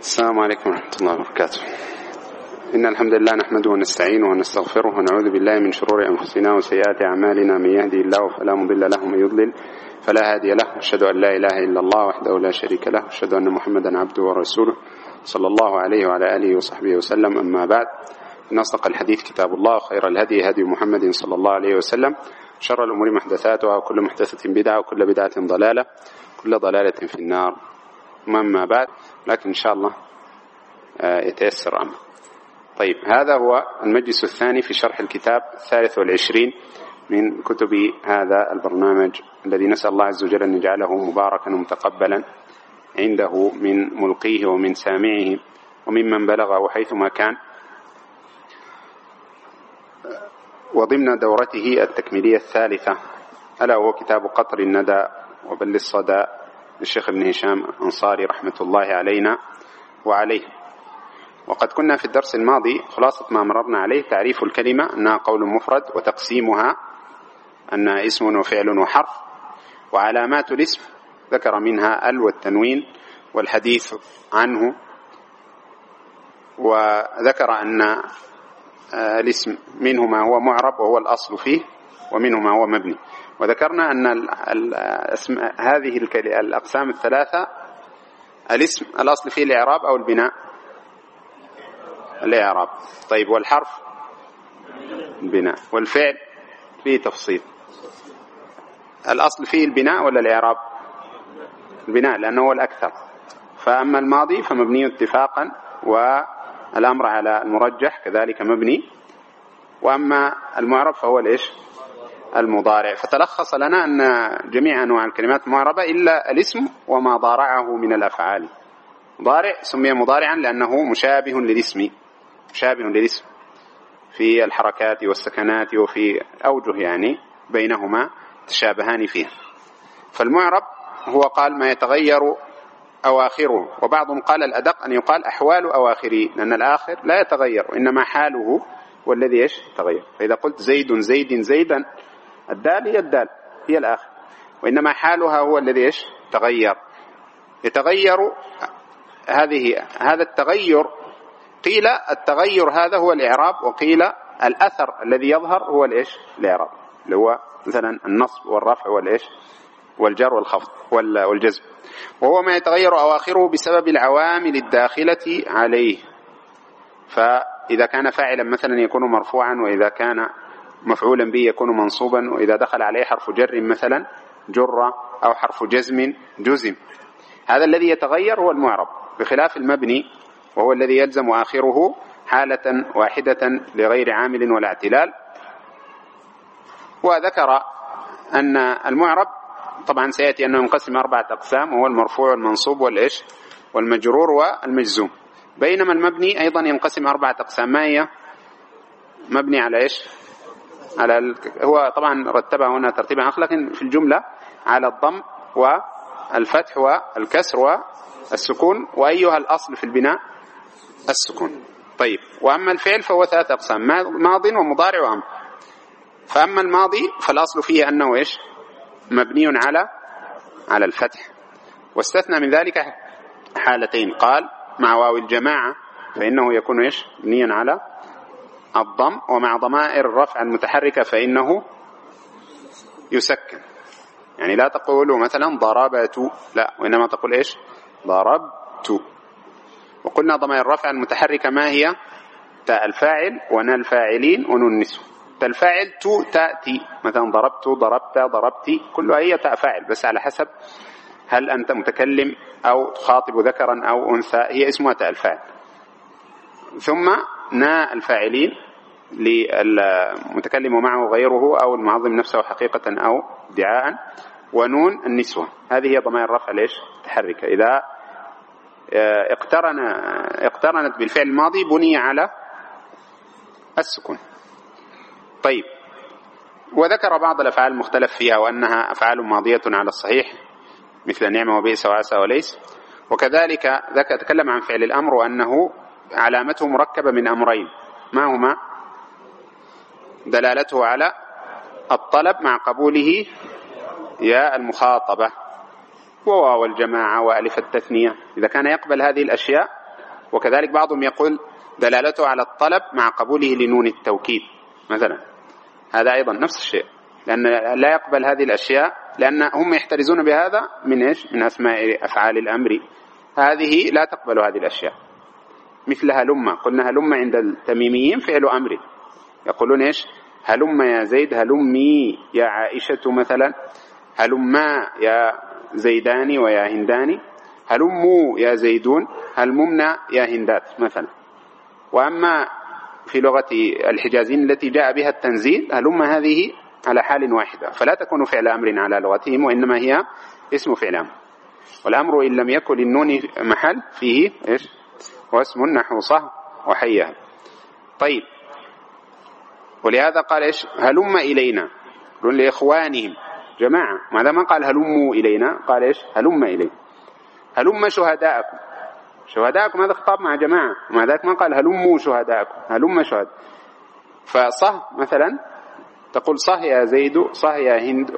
السلام عليكم ورحمة الله وبركاته. إن الحمد لله نحمده ونستعينه ونستغفره ونعوذ بالله من شرور أنفسنا وسيئات أعمالنا. من يهدي الله فلا مضل له ومن يضلل فلا هادي له. أشهد أن لا إله إلا الله وحده لا شريك له. أشهد أن محمدا عبده ورسوله صلى الله عليه وعلى آله وصحبه وسلم. أما بعد إن أصدق الحديث كتاب الله خير الهدي هدي محمد صلى الله عليه وسلم. شر الأمور محدثاتها وكل محدثة بدعة وكل بدعة ضلالة كل ضلالة في النار. أما بعد لكن إن شاء الله يتيسر أمر. طيب هذا هو المجلس الثاني في شرح الكتاب الثالث والعشرين من كتب هذا البرنامج الذي نسأل الله عز وجل أن يجعله مباركا ومتقبلا عنده من ملقيه ومن سامعه وممن بلغه حيثما كان. وضمن دورته التكميلية الثالثة ألا هو كتاب قطر الندى وبل الصدى للشيخ ابن هشام أنصاري رحمة الله علينا وعليه. وقد كنا في الدرس الماضي خلاصة ما مررنا عليه تعريف الكلمة أنها قول مفرد وتقسيمها أنها اسم وفعل وحرف وعلامات الاسم ذكر منها ال والتنوين والحديث عنه وذكر أن الاسم منه ما هو معرب وهو الأصل فيه ومنه ما هو مبني. وذكرنا أن الاسم هذه الأقسام الثلاثة الاسم الأصل فيه الإعراب أو البناء؟ الإعراب. طيب والحرف؟ البناء. والفعل؟ فيه تفصيل. الأصل فيه البناء ولا الإعراب؟ البناء لأنه هو الأكثر. فأما الماضي فمبني اتفاقا والأمر على المرجح كذلك مبني. وأما المعرب فهو الإيش المضارع. فتلخص لنا أن جميع أنواع الكلمات معربة إلا الاسم وما ضارعه من الأفعال. ضارع سمي مضارعا لأنه مشابه للاسم مشابه للاسم في الحركات والسكنات وفي أوجه يعني بينهما تشابهان فيها. فالمعرب هو قال ما يتغير أواخره وبعضهم قال الأدق أن يقال أحوال أواخره لأن الآخر لا يتغير وإنما حاله هو الذي إيش؟ تغير. فإذا قلت زيد زيد زيدا الدال هي الدال هي الآخر. وإنما حالها هو الذي إيش؟ تغير. يتغير هذه هذا التغير قيل التغير هذا هو الإعراب وقيل الأثر الذي يظهر هو الإيش؟ الإعراب. اللي هو مثلا النصب والرفع والإيش؟ والجر والخفض والجزم. وهو ما يتغير أواخره بسبب العوامل الداخلة عليه. فإذا كان فاعلا مثلا يكون مرفوعا وإذا كان مفعولا به يكون منصوبا وإذا دخل عليه حرف جر مثلا جر أو حرف جزم جزم. هذا الذي يتغير هو المعرب. بخلاف المبني وهو الذي يلزم آخره حالة واحدة لغير عامل ولا اعتلال. وذكر أن المعرب طبعا سيأتي أنه ينقسم أربعة أقسام وهو المرفوع والمنصوب والإيش؟ والمجرور والمجزوم. بينما المبني أيضا ينقسم أربعة أقسام. ما هي؟ مبني على إيش؟ على ال... هو طبعا رتبها هنا ترتيبا آخر لكن في الجملة على الضم والفتح والكسر والسكون وأيها الأصل في البناء السكون. طيب وأما الفعل فهو ثلاث أقسام ماض ومضارع وأمر. فأما الماضي فالأصل فيه أنه إيش؟ مبني على على الفتح. واستثنى من ذلك حالتين قال مع واو الجماعة فإنه يكون إيش؟ مبنيا على الضم ومع ضمائر الرفع المتحركة فإنه يسكن. يعني لا تقول مثلا ضربت لا وإنما تقول إيش؟ ضربت. وقلنا ضمائر الرفع المتحركة ما هي؟ تاء الفاعل ونا الفاعلين ونون تاء الفاعل تو تأتي. مثلا ضربت ضربت ضربتي كلها هي تاء فاعل بس على حسب هل أنت متكلم أو تخاطب ذكرا أو أنثى. هي اسمها تاء الفاعل. ثم نا الفاعلين للمتكلم معه غيره أو المعظم نفسه حقيقة أو ادعاء ونون النسوة. هذه هي ضمائر الرفع ليش؟ تحرك. إذا اقترن اقترنت بالفعل الماضي بني على السكون. طيب. وذكر بعض الأفعال المختلف فيها وأنها أفعال ماضية على الصحيح مثل نعمة وبئس وعسى وليس. وكذلك ذكر تكلم عن فعل الأمر وأنه علامته مركبة من أمرين. ما هما؟ دلالته على الطلب مع قبوله يا المخاطبة. وواو الجماعة وألف التثنية. إذا كان يقبل هذه الأشياء وكذلك بعضهم يقول دلالته على الطلب مع قبوله لنون التوكيد مثلا. هذا أيضا نفس الشيء. لأن لا يقبل هذه الأشياء لأن هم يحترزون بهذا من إيش؟ من أسماء أفعال الأمر. هذه لا تقبل هذه الأشياء. مثل هلم قلنا هلم عند التميميين فعل أمر. يقولون إيش؟ هلم يا زيد هلمي يا عائشة مثلا. هلما يا زيدان ويا هندان هلموا يا زيدون. هلممنا يا هندات مثلا. وأما في لغة الحجازين التي جاء بها التنزيل هلم هذه على حال واحدة. فلا تكون فعل أمر على لغتهم وإنما هي اسم فعل أمر. والأمر إن لم يكن للنون محل فيه إيش؟ هو اسم نحو صه وحيها طيب. ولهذا قال إيش؟ هلم إلينا. يقولون لإخوانهم. جماعة ماذا ما قال هلموا إلينا قال إيش؟ هلم إلينا. هلم شهداءكم. شهداءكم هذا خطاب مع جماعة. ومع ذلك ما قال هلموا شهداءكم. هلم شهداء فصه مثلا تقول صه يا زيد صه يا هند.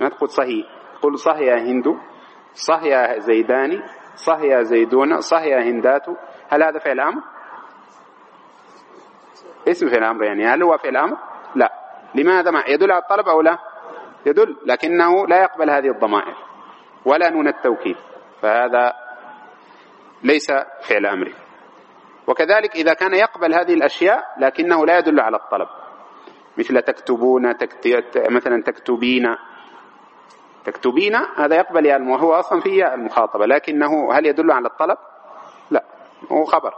ما تقول صهي تقول صه يا هند صه يا زيدان صه يا زيدون صه يا هندات. هل هذا فعل أمر؟ اسم فعل أمر يعني هل هو فعل أمر؟ لا. لماذا ما يدل على الطلب أو لا؟ يدل لكنه لا يقبل هذه الضمائر. ولا نون التوكيد فهذا ليس فعل أمر. وكذلك إذا كان يقبل هذه الأشياء لكنه لا يدل على الطلب. مثل تكتبون تكت... مثلا تكتبين. تكتبين هذا يقبل يعني وهو أصلا فيه المخاطبة لكنه هل يدل على الطلب؟ لا. هو خبر.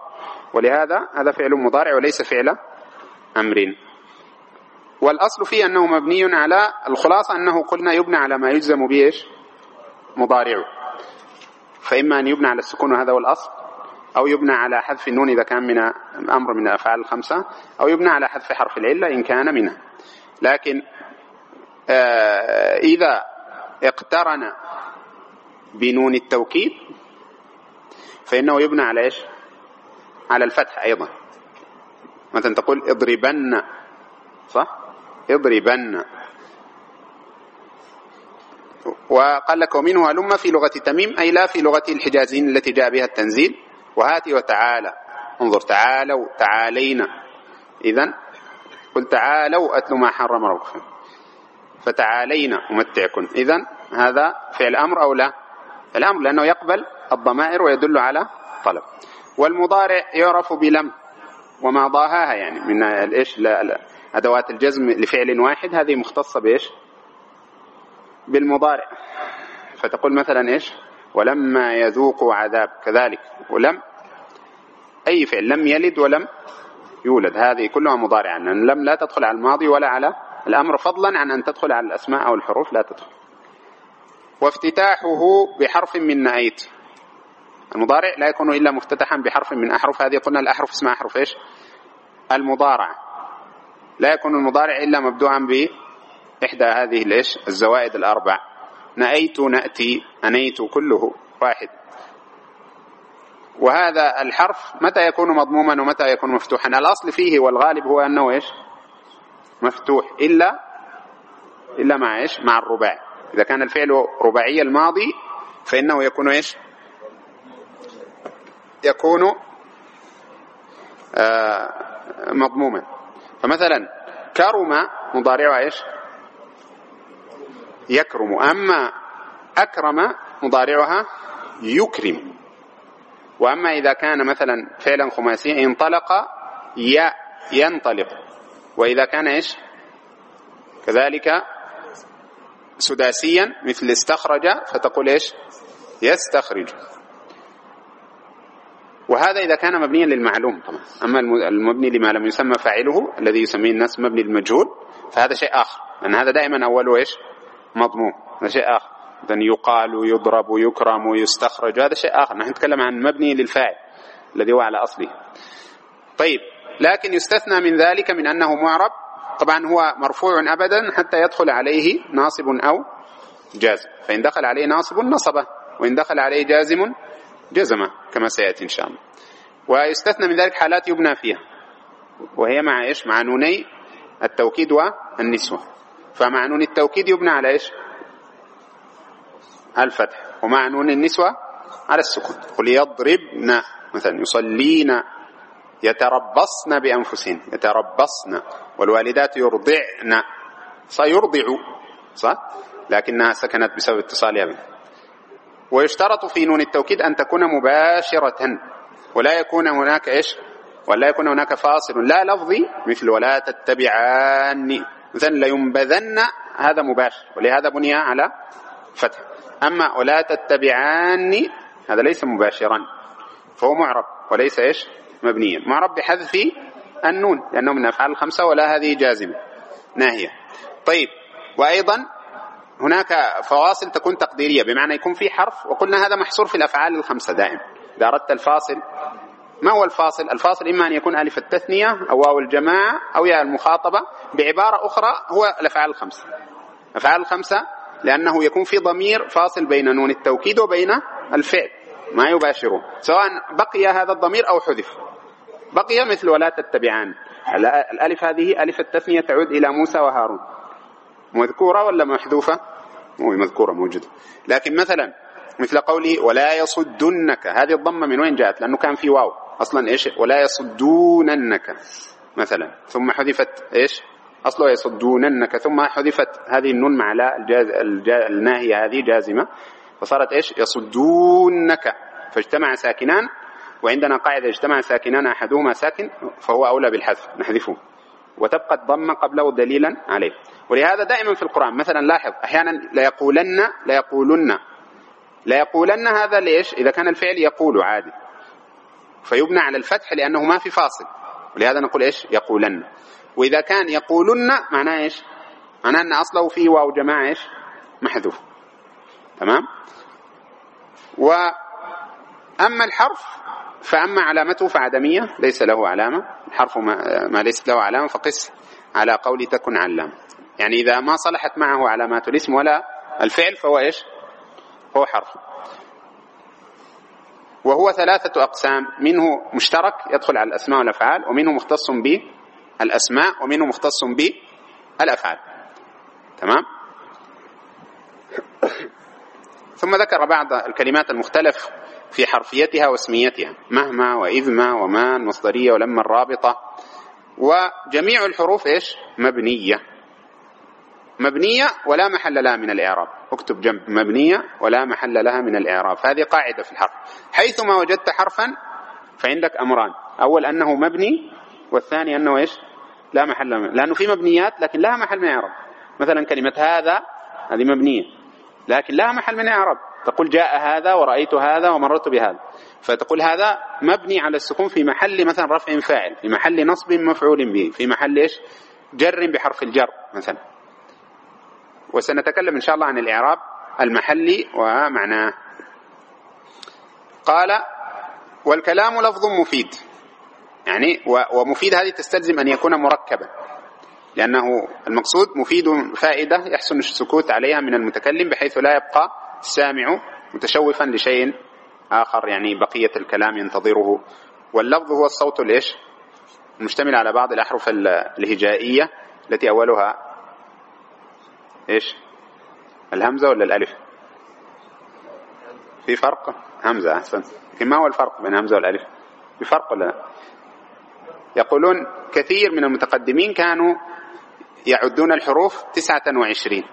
ولهذا هذا فعل مضارع وليس فعل أمر والأصل فيه أنه مبني على الخلاصة أنه قلنا يبنى على ما يجزم به إيش مضارعه. فإما أن يبنى على السكون وهذا هو الأصل أو يبنى على حذف النون إذا كان من أمر من الأفعال الخمسة أو يبنى على حذف حرف العلة إن كان منها. لكن آه إذا اقترن بنون التوكيد فإنه يبنى على إيش؟ على الفتح أيضا. مثلا تقول اضربن صح؟ اضربن. وقال لك ومنه هلم في لغة تميم أي لا في لغة الحجازين التي جاء بها التنزيل. وهاتي وتعالى. انظر تعالوا تعالينا. إذا قل تعالوا أتلوا ما حرم ربكم فتعالينا أمتعكم إذا هذا فعل أمر أو لا؟ الأمر لأنه يقبل الضمائر ويدل على طلب. والمضارع يعرف بلم وما ضاهاها يعني من الإيش؟ أدوات الجزم لفعل واحد هذه مختصة بإيش؟ بالمضارع. فتقول مثلا إيش؟ ولما يذوقوا عذاب كذلك. ولم أي فعل لم يلد ولم يولد. هذه كلها مضارعة لأن لم لا تدخل على الماضي ولا على الأمر فضلا عن أن تدخل على الأسماء أو الحروف لا تدخل. وافتتاحه بحرف من نأيت. المضارع لا يكون إلا مفتتحا بحرف من أحرف. هذه قلنا الأحرف اسمها أحرف إيش؟ المضارع. لا يكون المضارع إلا مبدوعا بإحدى هذه الإيش؟ الزوائد الأربع. نأيت نأتي أنيت كله واحد. وهذا الحرف متى يكون مضموما ومتى يكون مفتوحا؟ الأصل فيه والغالب هو أنه إيش؟ مفتوح. إلا إلا مع إيش؟ مع الرباع. إذا كان الفعل رباعي الماضي فإنه يكون إيش؟ يكون آه مضموما. فمثلا كرم مضارعها إيش؟ يكرم. أما أكرم مضارعها يكرم. وأما إذا كان مثلا فعلا خماسيا انطلق ي ينطلق. وإذا كان إيش؟ كذلك سداسيا مثل استخرج فتقول إيش؟ يستخرج. وهذا إذا كان مبنيا للمعلوم طبعا. أما المبني لما لم يسمى فاعله الذي يسميه الناس مبني للمجهول فهذا شيء آخر. لأن هذا دائما أوله إيش؟ مضموم هذا شيء آخر. إذن يقال يضرب يكرم يستخرج. هذا شيء آخر. نحن نتكلم عن مبني للفاعل الذي هو على أصله. طيب. لكن يستثنى من ذلك من أنه معرب. طبعا هو مرفوع أبدا حتى يدخل عليه ناصب أو جازم. فإن دخل عليه ناصب نصبه وإن دخل عليه جازم جزم كما سيأتي إن شاء الله. ويستثنى من ذلك حالات يبنى فيها. وهي مع إيش؟ مع نوني التوكيد والنسوة. فمع نون التوكيد يبنى على إيش؟ الفتح. ومع نون النسوة على السكون. قل يضربن مثلا يصلين يتربصن بأنفسهن. يتربصن. والوالدات يرضعن. سيرضع صح؟ لكنها سكنت بسبب اتصالها ويشترط في نون التوكيد أن تكون مباشرة ولا يكون هناك إيش؟ ولا يكون هناك فاصل. لا لفظي مثل ولا تتبعان. مثلا لينبذن هذا مباشر ولهذا بني على فتح. أما ولا تتبعان هذا ليس مباشرا فهو معرب وليس إيش؟ مبنيا. معرب بحذف النون لأنه من أفعال الخمسة ولا هذه جازمة. ناهية. طيب وأيضا هناك فواصل تكون تقديرية بمعنى يكون في حرف وقلنا هذا محصور في الأفعال الخمسة دائما إذا أردت الفاصل ما هو الفاصل؟ الفاصل إما أن يكون ألف التثنية أو واو الجماعة أو ياء المخاطبة بعبارة أخرى هو الأفعال الخمسة. الأفعال الخمسة لأنه يكون في ضمير فاصل بين نون التوكيد وبين الفعل ما يباشره سواء بقي هذا الضمير أو حذف. بقي مثل ولا تتبعان. الألف هذه ألف التثنية تعود إلى موسى وهارون. مذكورة ولا محذوفة؟ مو مذكورة موجودة لكن مثلا مثل قوله ولا يصدنك هذه الضمة من وين جاءت؟ لأنه كان في واو. أصلا إيش؟ ولا يصدوننك مثلا. ثم حذفت إيش؟ أصله يصدوننك. ثم حذفت هذه النون مع لا الجاز الجاز الناهية هذه جازمة. فصارت إيش؟ يصدونك. فاجتمع ساكنان وعندنا قاعدة اجتمع ساكنان أحدهما ساكن فهو أولى بالحذف. نحذفه. وتبقى الضمة قبله دليلا عليه. ولهذا دائما في القرآن مثلا لاحظ أحيانا ليقولن ليقولن ليقولن هذا ليش؟ إذا كان الفعل يقول عادي. فيبنى على الفتح لأنه ما في فاصل. ولهذا نقول إيش؟ يقولن. وإذا كان يقولن معناه إيش؟ معناه أن أصله فيه واو جماعة إيش؟ محذوف. تمام؟ وأما الحرف فأما علامته فعدمية ليس له علامة. الحرف ما, ما ليس له علامة فقس على قول تكن علامة يعني إذا ما صلحت معه علامات الاسم ولا الفعل فهو إيش؟ هو حرف. وهو ثلاثة أقسام منه مشترك يدخل على الأسماء والأفعال ومنه مختص بالأسماء ومنه مختص بالأفعال تمام؟ ثم ذكر بعض الكلمات المختلف في حرفيتها واسميتها مهما وإذما وما المصدرية ولما الرابطة. وجميع الحروف إيش؟ مبنية. مبنية ولا محل لها من الإعراب. اكتب جنب مبنية ولا محل لها من الإعراب. هذه قاعدة في الحرف. حيثما وجدت حرفا فعندك أمران. أول أنه مبني والثاني أنه إيش؟ لا محل لأنه في مبنيات لكن لها محل من الإعراب مثلا كلمة هذا هذه مبنية لكن لها محل من الإعراب تقول جاء هذا ورأيت هذا ومررت بهذا. فتقول هذا مبني على السكون في محل مثلا رفع فاعل في محل نصب مفعول به في محل إيش؟ جر بحرف الجر مثلا. وسنتكلم إن شاء الله عن الإعراب المحلي ومعناه. قال والكلام لفظ مفيد. يعني ومفيد هذه تستلزم أن يكون مركبا. لأنه المقصود مفيد فائدة يحسن السكوت عليها من المتكلم بحيث لا يبقى السامع متشوفا لشيء آخر يعني بقية الكلام ينتظره. واللفظ هو الصوت الإيش المشتمل على بعض الأحرف الهجائية التي أولها إيش؟ الهمزة ولا الألف؟ في فرق؟ همزة أحسن. لكن ما هو الفرق بين همزة والألف؟ في فرق ولا لا؟ يقولون كثير من المتقدمين كانوا يعدون الحروف تسعة وعشرين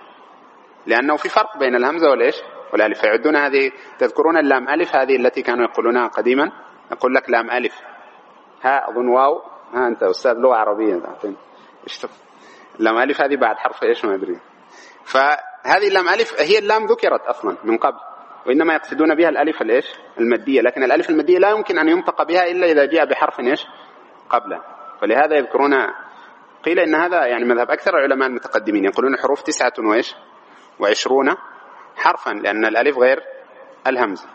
لأنه في فرق بين الهمزة والإيش؟ والألف فيعدون هذه تذكرون اللام ألف هذه التي كانوا يقولونها قديما؟ يقول لك لام ألف. ها أظن واو. ها أنت أستاذ لغة عربية تعطيني لام ألف هذه بعد حرف إيش؟ ما أدري. فهذه اللام ألف هي اللام ذكرت أصلا من قبل وإنما يقصدون بها الألف الإيش؟ المادية لكن الألف المادية لا يمكن أن ينطق بها إلا إذا جاء بحرف إيش؟ قبله. فلهذا يذكرون قيل إن هذا يعني مذهب أكثر العلماء المتقدمين. يقولون حروف تسعة وإيش؟ وعشرون. حرفا لأن الألف غير الهمزة.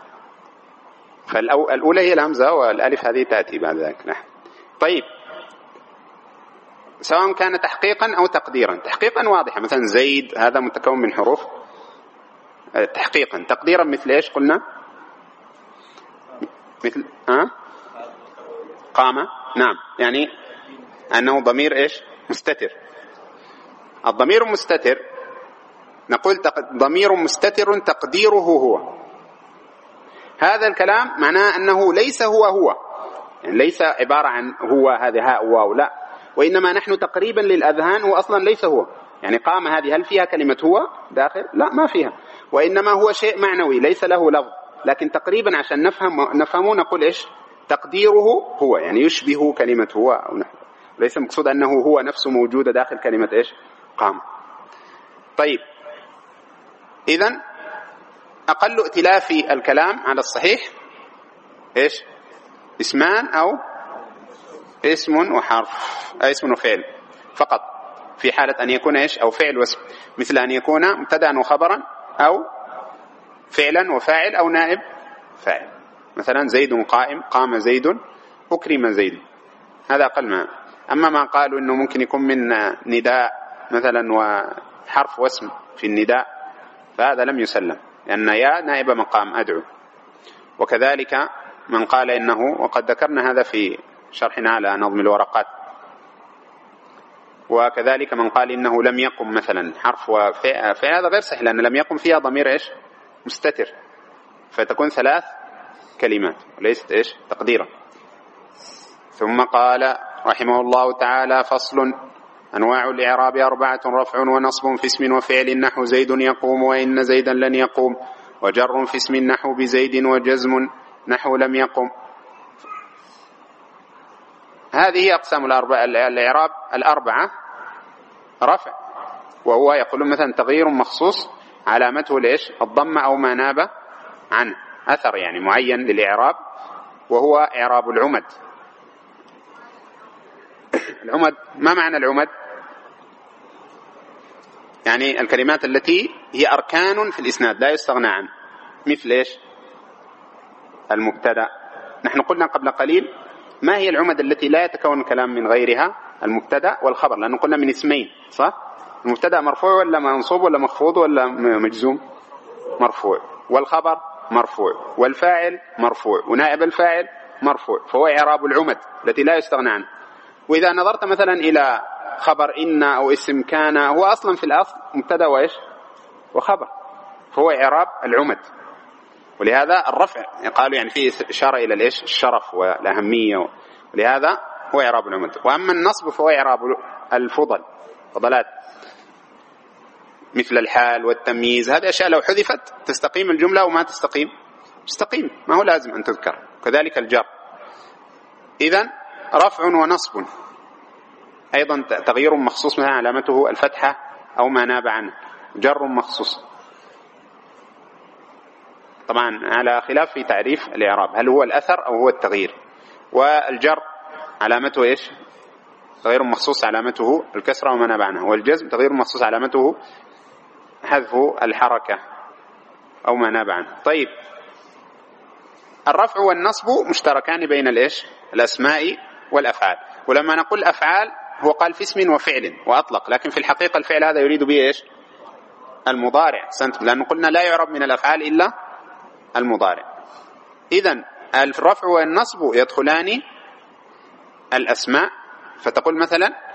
فالأولى هي الهمزة والألف هذه تأتي بعد ذلك. نعم. طيب. سواء كان تحقيقا أو تقديرا. تحقيقا واضحة. مثلا زيد هذا متكون من حروف. آه، تحقيقا. تقديرا مثل إيش قلنا؟ مثل ها أه؟ قام. نعم. يعني أنه ضمير إيش؟ مستتر. الضمير مستتر نقول ضمير مستتر تقديره هو. هذا الكلام معناه أنه ليس هو هو. يعني ليس عبارة عن هو هذه هاء واو لا. وإنما نحن تقريبا للأذهان هو أصلا ليس هو. يعني قام هذه هل فيها كلمة هو؟ داخل؟ لا ما فيها. وإنما هو شيء معنوي ليس له لفظ. لكن تقريبا عشان نفهم نفهمه نقول إيش؟ تقديره هو. يعني يشبه كلمة هو أو نحو ليس مقصود أنه هو نفسه موجودة داخل كلمة إيش؟ قام. طيب. إذا أقل ائتلاف الكلام على الصحيح إيش؟ اسمان أو اسم وحرف اسم وفعل. فقط. في حالة أن يكون إيش؟ أو فعل واسم. مثل أن يكون مبتدأ وخبرا أو فعلا وفاعل أو نائب فاعل. مثلا زيد قائم قام زيد أكرم زيد. هذا أقل ما. أما ما قالوا أنه ممكن يكون من نداء مثلا وحرف واسم في النداء فهذا لم يسلم لأن يا نائب مقام أدعو. وكذلك من قال إنه وقد ذكرنا هذا في شرحنا على نظم الورقات. وكذلك من قال إنه لم يقم مثلا حرف وفعل هذا غير صحيح لأن لم يقم فيها ضمير إيش؟ مستتر. فتكون ثلاث كلمات وليست إيش؟ تقديرا. ثم قال رحمه الله تعالى فصل أنواع الإعراب أربعة رفع ونصب في اسم وفعل نحو زيد يقوم وإن زيدا لن يقوم وجر في اسم نحو بزيد وجزم نحو لم يقم. هذه أقسام الإعراب الأربعة رفع وهو يقول مثلا تغيير مخصوص علامته ليش الضمة أو ما ناب عنه أثر يعني معين للإعراب وهو إعراب العمد. العمد ما معنى العمد؟ يعني الكلمات التي هي أركان في الإسناد لا يستغنى عنه. مثل إيش؟ المبتدأ. نحن قلنا قبل قليل ما هي العمد التي لا يتكون الكلام من غيرها؟ المبتدأ والخبر لأنه قلنا من اسمين صح؟ المبتدأ مرفوع ولا منصوب ولا مخفوض ولا مجزوم؟ مرفوع. والخبر مرفوع. والفاعل مرفوع. ونائب الفاعل مرفوع. فهو إعراب العمد التي لا يستغنى عنه. وإذا نظرت مثلا إلى خبر إن أو اسم كان هو أصلا في الأصل مبتدأ وإيش؟ وخبر. فهو إعراب العمد. ولهذا الرفع قالوا يعني فيه إشارة إلى الإيش؟ الشرف والأهمية. ولهذا هو إعراب العمد. وأما النصب فهو إعراب الفضل فضلات. مثل الحال والتمييز هذه أشياء لو حذفت تستقيم الجملة وما تستقيم. تستقيم ما هو لازم أن تذكر. كذلك الجر. إذا رفع ونصب. أيضا تغيير مخصوص مثلا علامته الفتحة أو ما ناب عنه. جر مخصوص. طبعا على خلاف في تعريف الإعراب. هل هو الأثر أو هو التغيير؟ والجر علامته إيش؟ تغيير مخصوص علامته الكسرة وما نبع عنها والجزم تغيير مخصوص علامته حذف الحركة أو ما ناب عنه. طيب. الرفع والنصب مشتركان بين الإيش؟ الأسماء والأفعال. ولما نقول أفعال هو قال في اسم وفعل وأطلق. لكن في الحقيقة الفعل هذا يريد به إيش؟ المضارع. لأنه قلنا لا يعرب من الأفعال إلا المضارع. إذا الرفع والنصب يدخلان الأسماء. فتقول مثلا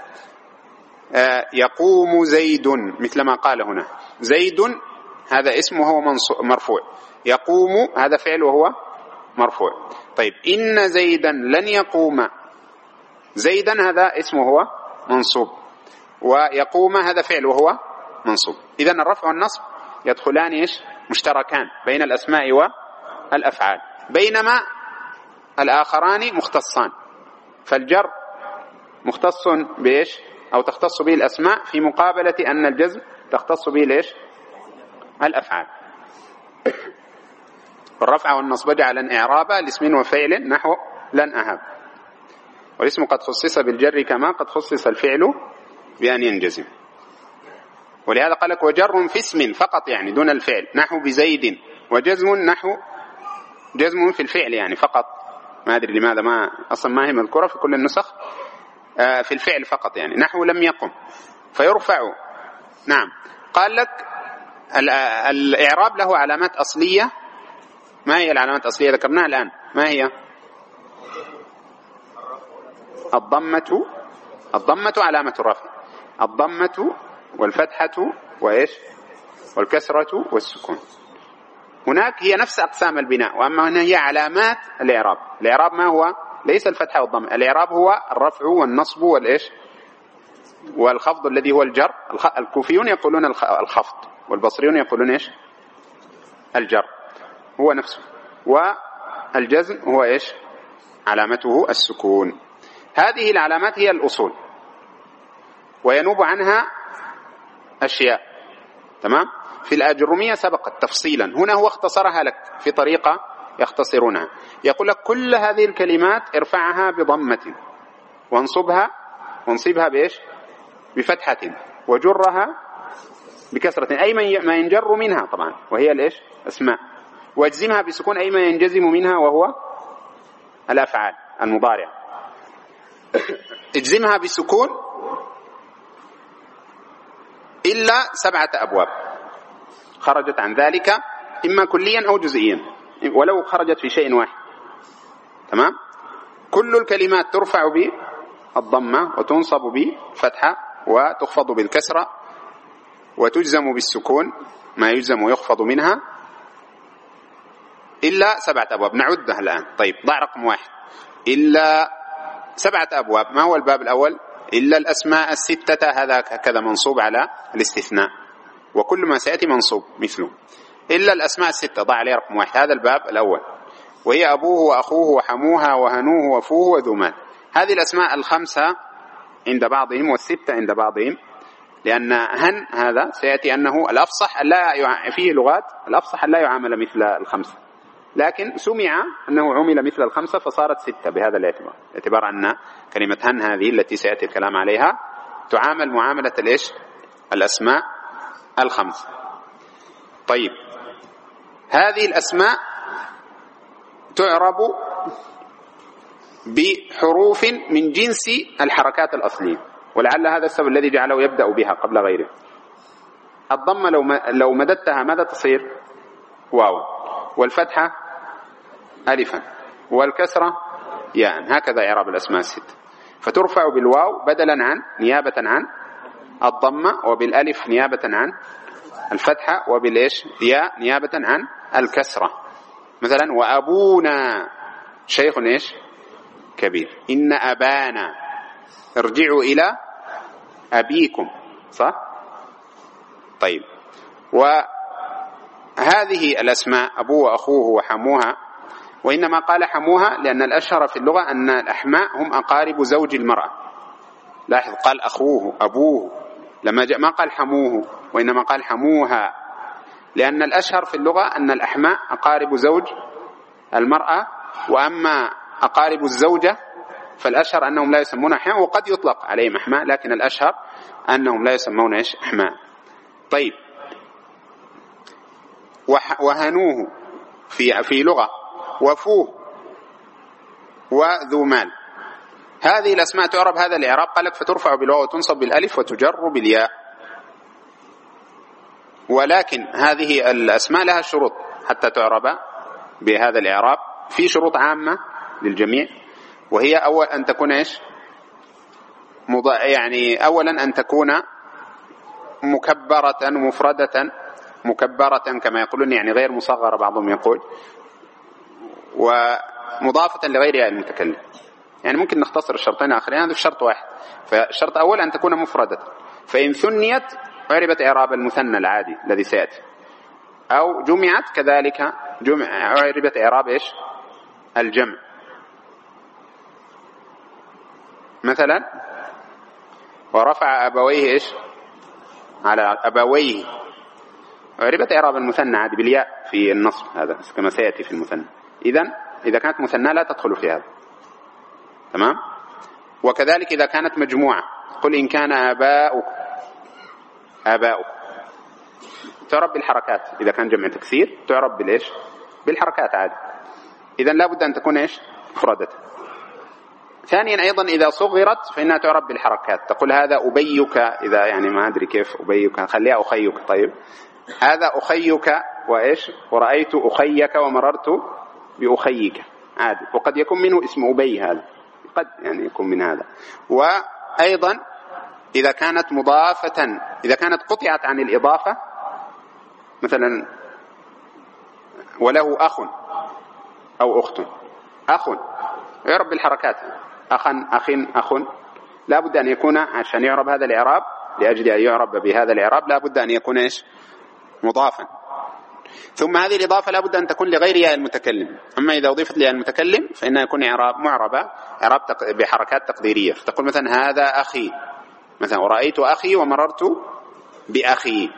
آه، يقوم زيد مثل ما قال هنا. زيد هذا اسم وهو مرفوع. يقوم هذا فعل وهو مرفوع. طيب إن زيدا لن يقوم زيدا هذا اسم وهو منصوب. ويقوم هذا فعل وهو منصوب. إذا الرفع والنصب يدخلان إيش؟ مشتركان بين الأسماء والأفعال. بينما الآخران مختصان. فالجر مختص بإيش؟ أو تختص به الأسماء في مقابلة أن الجزم تختص به ليش الأفعال. والرفع والنصب جعلا إعرابا لاسم وفعل نحو لن أهب. والاسم قد خصص بالجر كما قد خصص الفعل بأن ينجزم. ولهذا قال لك وجر في اسم فقط يعني دون الفعل. نحو بزيد. وجزم نحو جزم في الفعل يعني فقط. ما أدري لماذا ما أصلا ما هي مذكورة في كل النسخ. آه، في الفعل فقط يعني. نحو لم يقم. فيرفع. نعم. قال لك الإعراب له علامات أصلية. ما هي العلامات الأصلية؟ ذكرناها الآن. ما هي؟ الضمة الضمة علامة الرفع. الضمة والفتحة وإيش؟ والكسرة والسكون. هناك هي نفس أقسام البناء وأما هنا هي علامات الإعراب. الإعراب ما هو؟ ليس الفتحة والضم الإعراب هو الرفع والنصب والإيش؟ والخفض الذي هو الجر. الكوفيون يقولون الخفض والبصريون يقولون إيش؟ الجر. هو نفسه. والجزم هو إيش؟ علامته السكون. هذه العلامات هي الأصول. وينوب عنها أشياء. تمام؟ في الأجرمية سبقت تفصيلا. هنا هو اختصرها لك في طريقة يختصرونها. يقول لك كل هذه الكلمات ارفعها بضمة. وانصبها وانصبها بإيش؟ بفتحة. وجرها بكسرة. أي ما ينجر منها طبعا. وهي الإيش؟ أسماء. واجزمها بسكون أي ما ينجزم منها وهو الأفعال المضارع. اجزمها بسكون إلا سبعة أبواب. خرجت عن ذلك إما كليا أو جزئيا. ولو خرجت في شيء واحد. تمام؟ كل الكلمات ترفع بالضمة وتنصب بفتحة وتخفض بالكسرة وتجزم بالسكون ما يجزم ويخفض منها إلا سبعة أبواب. نعدها الآن. طيب ضع رقم واحد. إلا سبعة أبواب. ما هو الباب الأول؟ إلا الأسماء الستة هذا كذا منصوب على الاستثناء. وكل ما سيأتي منصوب مثله. إلا الأسماء الستة ضع عليه رقم واحد. هذا الباب الأول. وهي أبوه وأخوه وحموها وهنوه وفوه وذومان هذه الأسماء الخمسة عند بعضهم والستة عند بعضهم. لأن هن هذا سيأتي أنه الأفصح لا فيه لغات. الأفصح لا يعامل مثل الخمسة. لكن سمع أنه عمل مثل الخمسة فصارت ستة بهذا الاعتبار. اعتبار أن كلمة هن هذه التي سيأتي الكلام عليها تعامل معاملة الإيش؟ الأسماء الخمسة. طيب. هذه الأسماء تعرب بحروف من جنس الحركات الأصلية. ولعل هذا السبب الذي جعله يبدأ بها قبل غيره. الضمة لو لو مددتها ماذا تصير؟ واو. والفتحة ألفا. والكسرة ياء. هكذا إعراب الأسماء الست. فترفع بالواو بدلا عن نيابة عن الضمة وبالألف نيابة عن الفتحة وبالإيش؟ ياء نيابة عن الكسرة. مثلا وأبونا شيخ إيش؟ كبير. إن أبانا ارجعوا إلى أبيكم. صح؟ طيب. وهذه الأسماء أبوه وأخوه وحموها وإنما قال حموها لأن الأشهر في اللغة أن الأحماء هم أقارب زوج المرأة. لاحظ قال أخوه أبوه لما جاء ما قال حموه وإنما قال حموها. لأن الأشهر في اللغة أن الأحماء أقارب زوج المرأة وأما أقارب الزوجة فالأشهر أنهم لا يسمون أحماء وقد يطلق عليهم أحماء لكن الأشهر أنهم لا يسمون إيش؟ أحماء. طيب. وهنوه في في لغة. وفوه. وذو مال. هذه الأسماء تعرب هذا الإعراب. قال لك فترفع بالواو وتنصب بالألف وتجر بالياء. ولكن هذه الأسماء لها شروط حتى تعرب بهذا الإعراب. في شروط عامة للجميع وهي أول أن تكون إيش؟ يعني أولا أن تكون مكبرة مفردة مكبرة كما يقولون يعني غير مصغرة بعضهم يقول. ومضافة لغيرها المتكلم. يعني ممكن نختصر الشرطين الآخرين هذا في شرط واحد. فالشرط الأول أن تكون مفردة. فإن ثنيت عربت إعراب المثنى العادي الذي سيأتي. أو جمعت كذلك جمع عربت إعراب إيش؟ الجمع. مثلا ورفع أبويه إيش؟ على أبويه. عربت إعراب المثنى عادي بالياء في النصب هذا كما سيأتي في المثنى. إذا إذا كانت مثنى لا تدخل في هذا. تمام؟ وكذلك إذا كانت مجموعة. قل إن كان آباؤك. آباؤك. تعرب بالحركات. إذا كان جمع تكسير تعرب بالإيش؟ بالحركات عادي. إذا لابد أن تكون إيش؟ مفردة. ثانيا أيضا إذا صغرت فإنها تعرب بالحركات. تقول هذا أبيك. إذا يعني ما أدري كيف أبيك. خليها أخيك. طيب. هذا أخيك وإيش؟ ورأيت أخيك ومررت بأخيك. عادي وقد يكون منه اسم أبي هذا. قد يعني يكون من هذا. وأيضا إذا كانت مضافة إذا كانت قطعت عن الإضافة مثلا وله أخ أو أخت. أخ. يعرب بالحركات أخا أخ أخ. لا بد أن يكون عشان يعرب هذا الإعراب لأجل أن يعرب بهذا الإعراب لا بد أن يكون إيش؟ مضافا. ثم هذه الإضافة لا بد أن تكون لغير ياء المتكلم. أما إذا أضيفت لياء المتكلم فإنها يكون إعراب معربة إعراب بحركات تقديرية. فتقول مثلا هذا أخي. مثلا ورأيت أخي ومررت بأخي.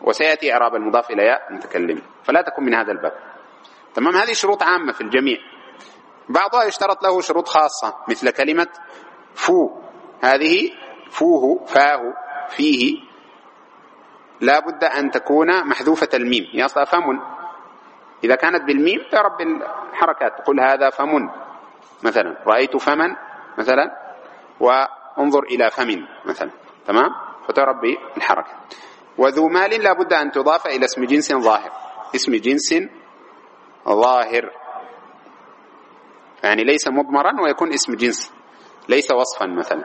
وسيأتي إعراب المضاف إلى ياء المتكلم. فلا تكون من هذا الباب. تمام؟ هذه شروط عامة في الجميع. بعضها يشترط له شروط خاصة مثل كلمة فو. هذه فوه فاه فيه. لا بد أن تكون محذوفة الميم. أصلها فم إذا كانت بالميم تعرب بالحركات تقول هذا فم مثلا رأيت فما مثلا وانظر إلى فم مثلا. تمام؟ فتعرب بالحركة وذو مال لا بد أن تضاف إلى اسم جنس ظاهر. اسم جنس ظاهر. يعني ليس مضمرا ويكون اسم جنس. ليس وصفا مثلا.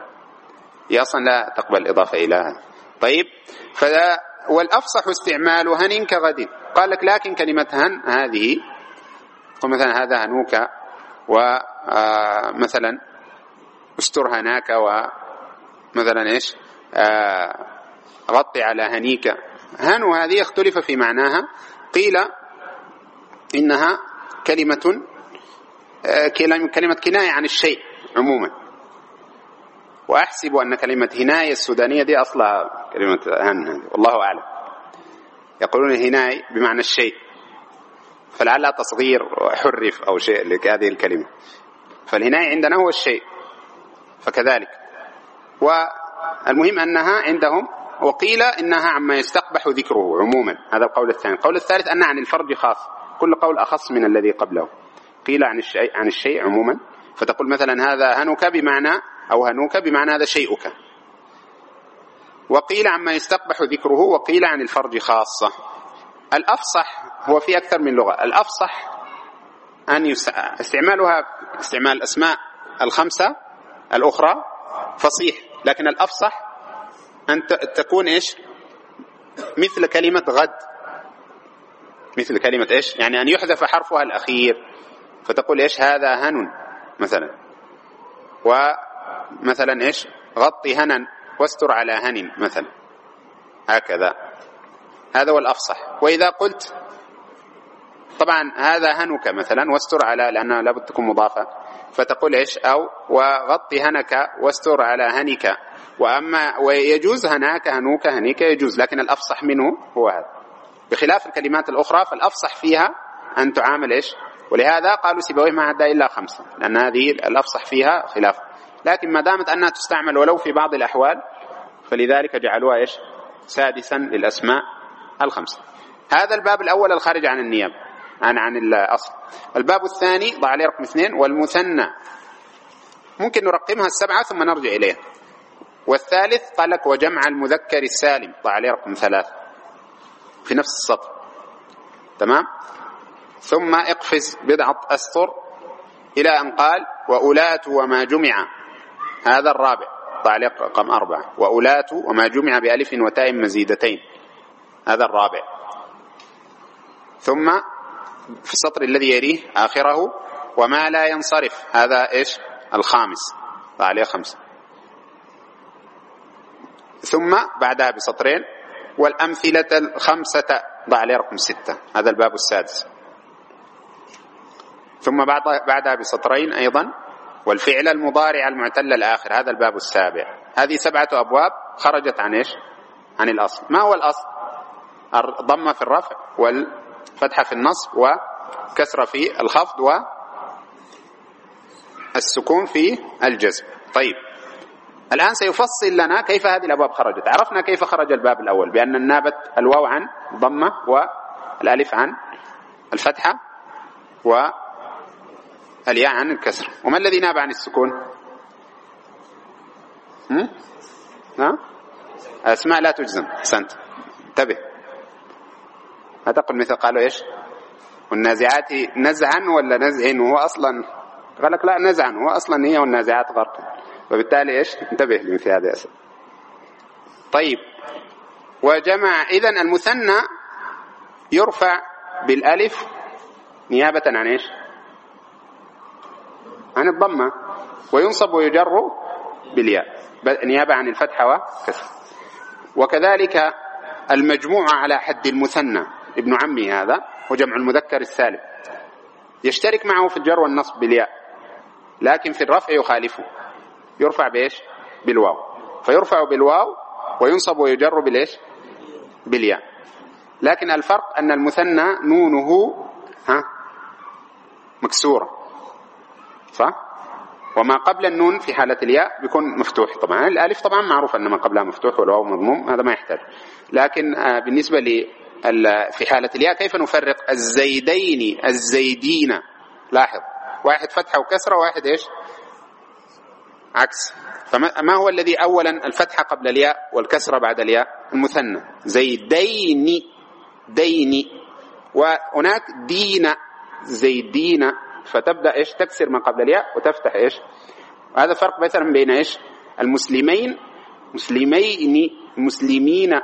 هي أصلا لا تقبل إضافة إلى طيب؟ فلا والأفصح استعمال هن كغد قال لك لكن كلمة هن هذه مثلا هذا هنوك ومثلا آه، استر هناك ومثلا إيش؟ آه، غطي على هنيك. هن هذه اختلف في معناها. قيل إنها كلمة آه، كلمة كناية عن الشيء عموما. وأحسب أن كلمة هناية السودانية دي أصلها كلمة هن والله أعلم. يقولون هناي بمعنى الشيء. فلعلها تصغير حرف أو شيء لهذه الكلمة. فالهناية عندنا هو الشيء. فكذلك. والمهم أنها عندهم وقيل إنها عما يستقبح ذكره عموما. هذا القول الثاني. القول الثالث أنها عن الفرد خاص. كل قول أخص من الذي قبله. قيل عن الشيء عن الشيء عموما. فتقول مثلا هذا هنك بمعنى أو هنوك بمعنى هذا شيئك. وقيل عما يستقبح ذكره وقيل عن الفرج خاصة. الأفصح هو في أكثر من لغة. الأفصح أن استعمالها استعمال الأسماء الخمسة الأخرى فصيح. لكن الأفصح أن تكون إيش؟ مثل كلمة غد. مثل كلمة إيش؟ يعني أن يحذف حرفها الأخير. فتقول إيش؟ هذا هن مثلا. ومثلا إيش؟ غطي هنا واستر على هن مثلا. هكذا. هذا هو الأفصح. وإذا قلت طبعا هذا هنك مثلا واستر على لأنها لابد تكون مضافة فتقول إيش؟ أو وغطي هنك واستر على هنك. وأما ويجوز هناك هنوك هنيك يجوز لكن الأفصح منه هو هذا. بخلاف الكلمات الأخرى فالأفصح فيها أن تعامل إيش؟ ولهذا قالوا سيبويه ما عدا إلا خمسة لأن هذه الأفصح فيها خلاف. لكن ما دامت أنها تستعمل ولو في بعض الأحوال فلذلك جعلوها إيش؟ سادسا للأسماء الخمسة. هذا الباب الأول الخارج عن النياب عن عن الأصل. الباب الثاني ضع عليه رقم اثنين والمثنى. ممكن نرقمها السبعة ثم نرجع إليها. والثالث لك وجمع المذكر السالم ضع عليه رقم ثلاثة. في نفس السطر. تمام؟ ثم اقفز بضعة أسطر إلى أن قال وأولاة وما جمع هذا الرابع تعليق رقم أربعة. وأولاة وما جمع بألف وتاء مزيدتين. هذا الرابع. ثم في السطر الذي يليه آخره وما لا ينصرف. هذا إيش؟ الخامس. عليه خمسة ثم بعدها بسطرين والأمثلة الخمسة ضع عليه رقم ستة. هذا الباب السادس. ثم بعد بعدها بسطرين أيضا. والفعل المضارع المعتل الآخر هذا الباب السابع. هذه سبعة أبواب خرجت عن إيش؟ عن الأصل. ما هو الأصل؟ الضمة في الرفع والفتحة في النصب وكسرة في الخفض والسكون في الجزم. طيب. الآن سيفصل لنا كيف هذه الأبواب خرجت. عرفنا كيف خرج الباب الأول بأن النابت الواو عن ضمة والألف عن الفتحة والياء عن الكسر. وما الذي ناب عن السكون؟ ها؟ أسماء لا تجزم. أحسنت. انتبه. ما تقل مثل قالوا إيش؟ والنازعات نزعا ولا نزع وهو أصلا قال لك لا نزعا. هو أصلا هي والنازعات غرقا وبالتالي إيش؟ انتبه لمثل هذا الأسئلة طيب. وجمع إذا المثنى يرفع بالألف نيابة عن إيش؟ عن الضمة. وينصب ويجر بالياء. نيابة عن الفتحة وكسر. وكذلك المجموع على حد المثنى. ابن عمي هذا. وجمع المذكر السالم. يشترك معه في الجر والنصب بالياء. لكن في الرفع يخالفه. يرفع بإيش؟ بالواو. فيرفع بالواو وينصب ويجر بالإيش؟ بالياء. لكن الفرق أن المثنى نونه ها مكسورة. صح؟ وما قبل النون في حالة الياء بيكون مفتوح طبعا. الألف طبعا معروف أن ما قبلها مفتوح والواو مضموم هذا ما يحتاج. لكن آه، بالنسبة لي في حالة الياء كيف نفرق؟ الزيدين الزيدين. لاحظ. واحد فتحة وكسرة واحد إيش؟ عكس. فما هو الذي أولا الفتحة قبل الياء والكسرة بعد الياء؟ المثنى. زيدين. دين. وهناك دين. زيدين. فتبدأ إيش؟ تكسر ما قبل الياء وتفتح إيش؟ وهذا فرق مثلا بين إيش؟ المسلمين مسلمين مسلمين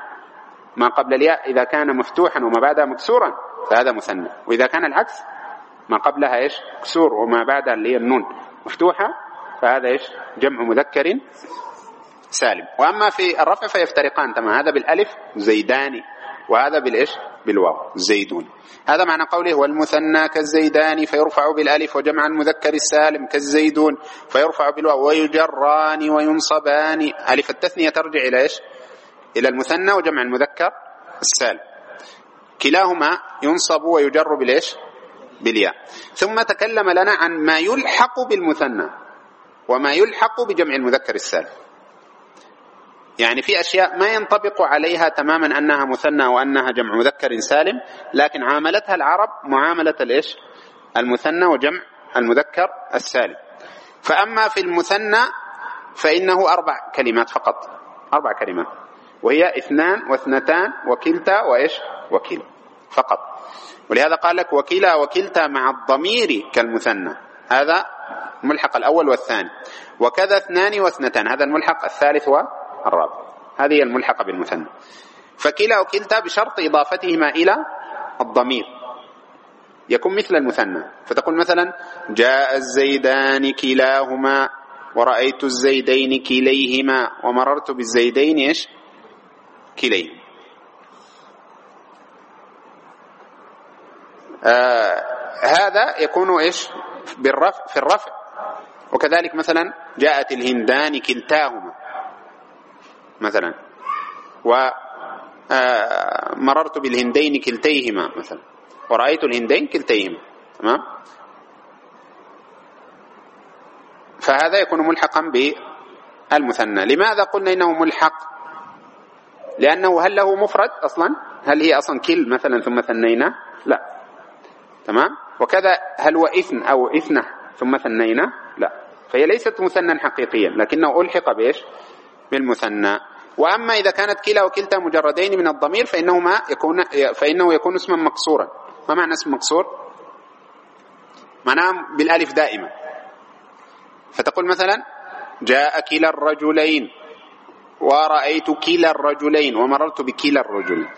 ما قبل الياء إذا كان مفتوحا وما بعدها مكسورا فهذا مثنى. وإذا كان العكس ما قبلها إيش؟ كسور وما بعدها اللي هي النون. مفتوحة فهذا إيش؟ جمع مذكر سالم. وأما في الرفع فيفترقان تمام؟ هذا بالألف زيداني وهذا بالإيش؟ بالواو زيدون. هذا معنى قوله والمثنى كالزيدان فيرفع بالألف وجمع المذكر السالم كالزيدون فيرفع بالواو ويجران وينصبان. ألف التثنية ترجع إلى إيش؟ إلى المثنى وجمع المذكر السالم. كلاهما ينصب ويجر بالإيش؟ بالياء. ثم تكلم لنا عن ما يلحق بالمثنى وما يلحق بجمع المذكر السالم. يعني في أشياء ما ينطبق عليها تماما أنها مثنى وأنها جمع مذكر سالم لكن عاملتها العرب معاملة الإيش؟ المثنى وجمع المذكر السالم. فأما في المثنى فإنه أربع كلمات فقط أربع كلمات وهي اثنان واثنتان وكلتا وإيش؟ وكلا فقط. ولهذا قال لك وكلا وكلتا مع الضمير كالمثنى هذا الملحق الأول والثاني. وكذا اثنان واثنتان هذا الملحق الثالث الرابع. هذه الملحقة بالمثنى. فكلا وكلتا بشرط إضافتهما إلى الضمير. يكون مثل المثنى. فتقول مثلا جاء الزيدان كلاهما ورأيت الزيدين كليهما ومررت بالزيدين إيش؟ كليهما. آه هذا يكون إيش؟ بالرفع في الرفع. وكذلك مثلا جاءت الهندان كلتاهما. مثلا. ومررت آه، بالهندين كلتيهما مثلا. ورأيت الهندين كلتيهما. تمام؟ فهذا يكون ملحقا بالمثنى. لماذا قلنا إنه ملحق؟ لأنه هل له مفرد أصلا؟ هل هي أصلا كل مثلا ثم ثنينا؟ لا. تمام؟ وكذا هل هو إثن أو إثنة ثم ثنينا؟ لا. فهي ليست مثنى حقيقيا لكنه ألحق بإيش؟ بالمثنى. وأما إذا كانت كلا وكلتا مجردين من الضمير فإنهما يكون فإنه يكون اسما مقصورا. ما معنى اسم مقصور؟ معناه بالألف دائما. فتقول مثلا جاء كلا الرجلين ورأيت كلا الرجلين ومررت بكلا الرجلين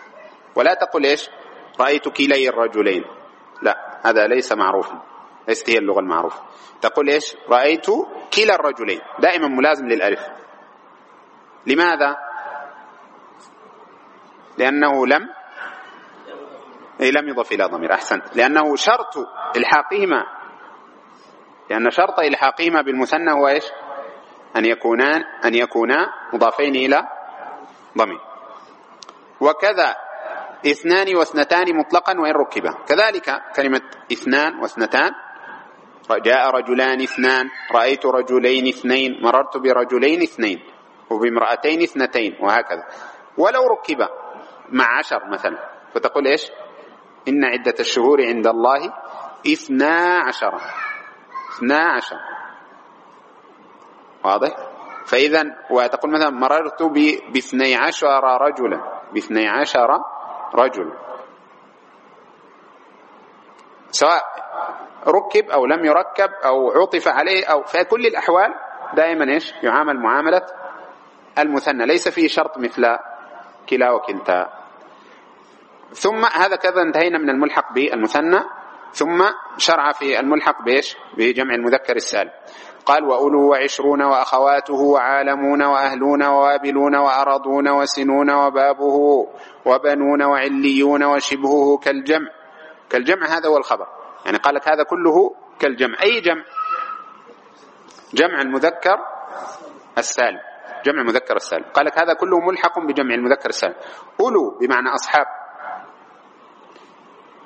ولا تقل إيش؟ رأيت كلي الرجلين. لا هذا ليس معروفا. ليست هي اللغة المعروفة. تقول إيش؟ رأيت كلا الرجلين. دائما ملازم للألف. لماذا؟ لأنه لم أي لم يضف إلى ضمير. أحسنت. لأنه شرط إلحاقهما. لأن شرط إلحاقهما بالمثنى هو إيش؟ أن يكونان أن يكونا مضافين إلى ضمير. وكذا اثنان واثنتان مطلقا وإن ركبا. كذلك كلمة اثنان واثنتان. جاء رجلان اثنان رأيت رجلين اثنين مررت برجلين اثنين. وبامرأتين اثنتين وهكذا. ولو ركب مع عشر مثلا. فتقول إيش؟ إن عدة الشهور عند الله اثنا عشر. اثنا عشر. واضح؟ فإذا وتقول مثلا مررت باثني عشر رجلا. باثني عشر رجلا سواء ركب أو لم يركب أو عطف عليه أو في كل الأحوال دائما إيش؟ يعامل معاملة المثنى ليس فيه شرط مثل كلا وكلتا ثم هذا كذا انتهينا من الملحق بالمثنى ثم شرع في الملحق بإيش؟ بجمع المذكر السالم. قال وأولو وعشرون وأخواته وعالمون وأهلون ووابلون وأرضون وسنون وبابه وبنون وعليون وشبهه كالجمع. كالجمع هذا هو الخبر. يعني قال لك هذا كله كالجمع. أي جمع؟ جمع المذكر السالم. جمع المذكر السالم. قال لك هذا كله ملحق بجمع المذكر السالم. أولو بمعنى أصحاب.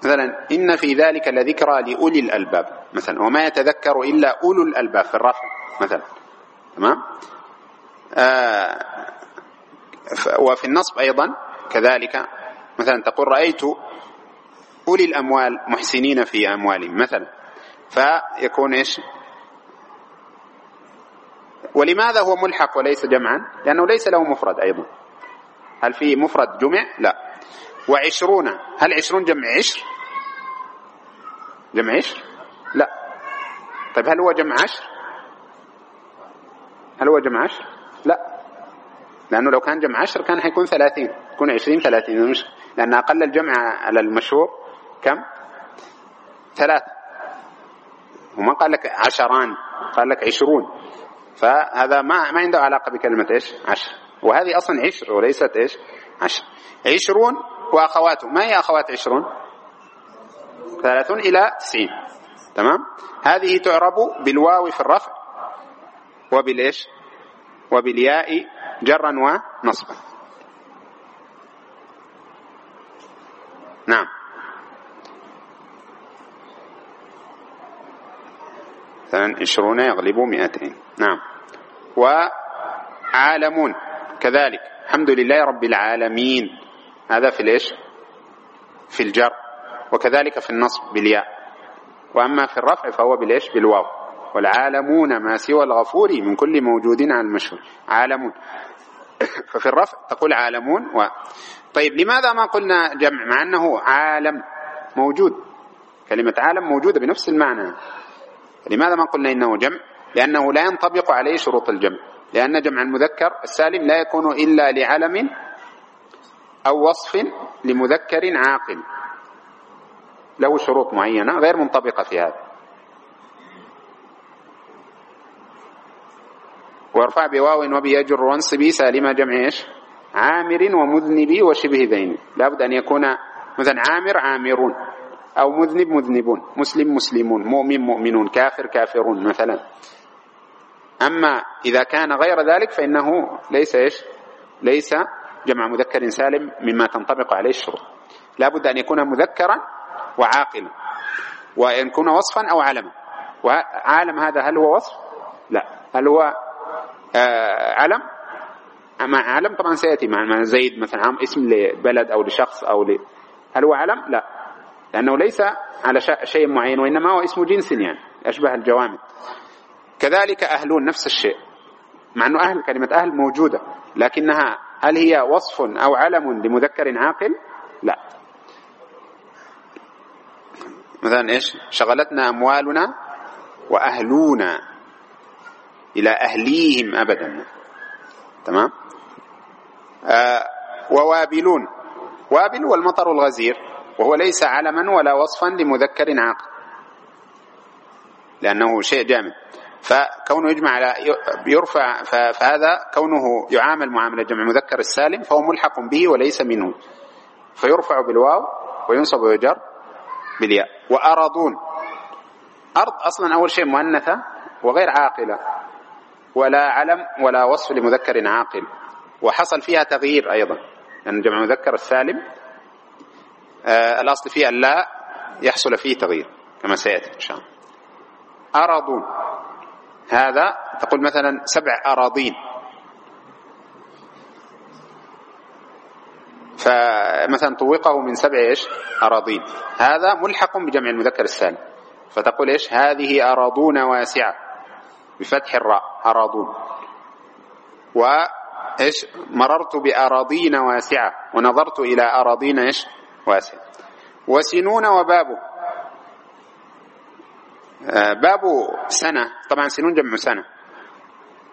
مثلا إن في ذلك لذكرى لأولي الألباب. مثلا وما يتذكر إلا أولو الألباب في الرفع. مثلا. تمام؟ آه وفي النصب أيضا كذلك. مثلا تقول رأيت أولي الأموال محسنين في أموالهم مثلا. فيكون إيش؟ ولماذا هو ملحق وليس جمعا؟ لأنه ليس له مفرد أيضا. هل في مفرد جمع؟ لا. وعشرون هل عشرون جمع عشر؟ جمع عشر؟ لا. طيب هل هو جمع عشر؟ هل هو جمع عشر؟ لا. لأنه لو كان جمع عشر كان حيكون ثلاثين. يكون عشرين ثلاثين مش. لأن أقل الجمع على المشهور كم؟ ثلاثة. وما قال لك عشران قال لك عشرون. فهذا ما ما عنده علاقة بكلمة إيش؟ عشر. وهذه أصلا عشر وليست إيش؟ عشر. عشرون وأخواته. ما هي أخوات عشرون؟ ثلاثون إلى تسعين. تمام؟ هذه تعرب بالواو في الرفع وبالإيش؟ وبالياء جرا ونصبا. نعم. مثلا عشرون يغلب مئتين. نعم. وعالمون. كذلك. الحمد لله رب العالمين. هذا في ليش في الجر. وكذلك في النصب بالياء. وأما في الرفع فهو بالإيش؟ بالواو. والعالمون ما سوى الغفور من كل موجود على المشهور. عالمون. ففي الرفع تقول عالمون و... طيب لماذا ما قلنا جمع؟ مع أنه عالم موجود. كلمة عالم موجودة بنفس المعنى. لماذا ما قلنا إنه جمع؟ لأنه لا ينطبق عليه شروط الجمع لأن جمع المذكر السالم لا يكون إلا لعلم أو وصف لمذكر عاقل. له شروط معينة غير منطبقة في هذا. وارفع بواو وبيجر وانصبي سالمة جمع إيش؟ عامر ومذنبي وشبه ذين. لابد أن يكون مثلا عامر عامرون أو مذنب مذنبون مسلم مسلمون مؤمن مؤمنون كافر كافرون مثلا. أما إذا كان غير ذلك فإنه ليس إيش؟ ليس جمع مذكر سالم مما تنطبق عليه الشروط. لا بد أن يكون مذكرا وعاقلا وأن يكون وصفا أو علما. وعالم هذا هل هو وصف؟ لا. هل هو آه علم؟ مع علم طبعا سيأتي مع زيد مثلا اسم لبلد أو لشخص أو ل... هل هو علم؟ لا. لأنه ليس على شيء معين وإنما هو اسم جنس يعني أشبه الجوامد. كذلك أهلون نفس الشيء. مع أنه أهل كلمة أهل موجودة لكنها هل هي وصف أو علم لمذكر عاقل؟ لا. مثلا إيش؟ شغلتنا أموالنا وأهلونا إلى أهليهم أبدا. تمام؟ آه ووابلون. وابل والمطر الغزير وهو ليس علما ولا وصفا لمذكر عاقل. لأنه شيء جامد. فكونه يجمع على يرفع فهذا كونه يعامل معاملة جمع مذكر السالم فهو ملحق به وليس منه. فيرفع بالواو وينصب ويجر بالياء. وأرضون أرض أصلا أول شيء مؤنثة وغير عاقلة. ولا علم ولا وصف لمذكر عاقل. وحصل فيها تغيير أيضا. لأن جمع مذكر السالم آه الأصل فيه لا يحصل فيه تغيير كما سيأتي إن شاء الله. أرضون هذا تقول مثلا سبع أراضين. فمثلا طوقه من سبع إيش؟ أراضين. هذا ملحق بجمع المذكر السالم. فتقول إيش؟ هذه أراضون واسعة. بفتح الراء أراضون. وإيش مررت بأراضين واسعة ونظرت إلى أراضين إيش؟ واسعة. وسنون وبابه باب سنة. طبعا سنون جمع سنة.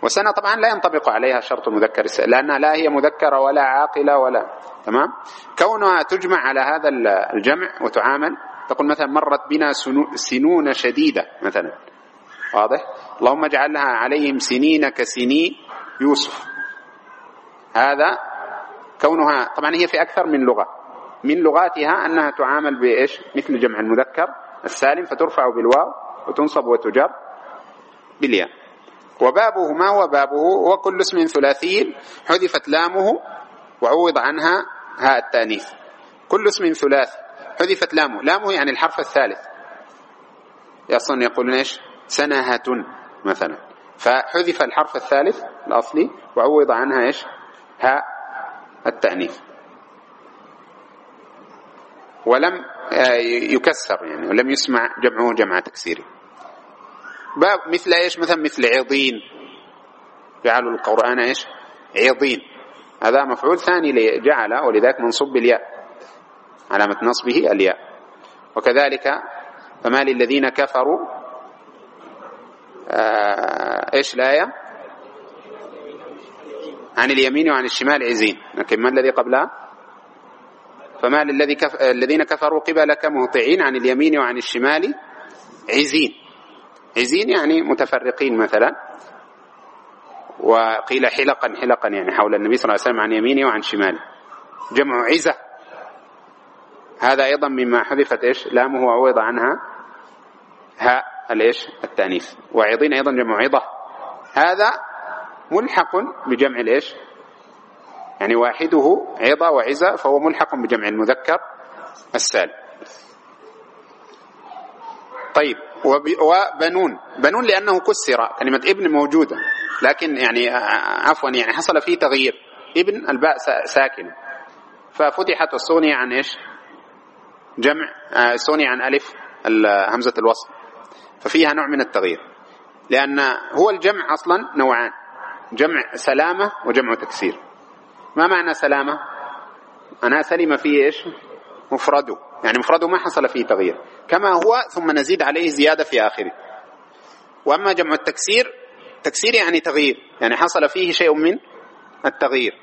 وسنة طبعا لا ينطبق عليها شرط المذكر لأنها لا هي مذكرة ولا عاقلة ولا تمام؟ كونها تجمع على هذا الجمع وتعامل تقول مثلا مرت بنا سنون شديدة مثلا. واضح؟ اللهم اجعلها عليهم سنين كسني يوسف. هذا كونها طبعا هي في أكثر من لغة. من لغاتها أنها تعامل بإيش؟ مثل جمع المذكر السالم فترفع بالواو. وتنصب وتجر بالياء. وبابه ما هو بابه هو كل اسم ثلاثي حذفت لامه وعوض عنها هاء التانيث. كل اسم ثلاثي حذفت لامه. لامه يعني الحرف الثالث. أصلا يقولون إيش؟ سنهة مثلا. فحذف الحرف الثالث الأصلي وعوض عنها إيش؟ هاء التأنيث. ولم يكسر يعني ولم يسمع جمعه جمع تكسيري باب مثل إيش؟ مثلا مثل عضين جعلوا القرآن إيش؟ عضين هذا مفعول ثاني لجعل ولذلك منصوب بالياء علامة نصبه الياء. وكذلك فما للذين كفروا؟ آه إيش الآية؟ عن اليمين وعن الشمال عزين لكن ما الذي قبلها؟ فما للذي كف... الذين كفروا قبلك مهطعين عن اليمين وعن الشمال عزين. عزين يعني متفرقين مثلا. وقيل حلقا حلقا يعني حول النبي صلى الله عليه وسلم عن يمينه وعن شماله. جمع عزة. هذا أيضا مما حذفت إيش؟ لامه وعوض عنها. هاء الإيش؟ التأنيث. وعظين أيضا جمع عظة. هذا ملحق بجمع الإيش؟ يعني واحدة عظة وعزة فهو ملحق بجمع المذكر السالم طيب وبنون. بنون لأنه كسر كلمة ابن موجودة لكن يعني عفوا يعني حصل فيه تغيير. ابن الباء ساكنة ففتحت الصوني عن إيش؟ جمع الصوني عن ألف همزة الوصل ففيها نوع من التغيير. لأن هو الجمع أصلا نوعان جمع سلامة وجمع تكسير. ما معنى سلامة؟ أنا سلم فيه إيش؟ مفرده. يعني مفرده ما حصل فيه تغيير. كما هو ثم نزيد عليه زيادة في آخره. وأما جمع التكسير تكسير يعني تغيير. يعني حصل فيه شيء من التغيير.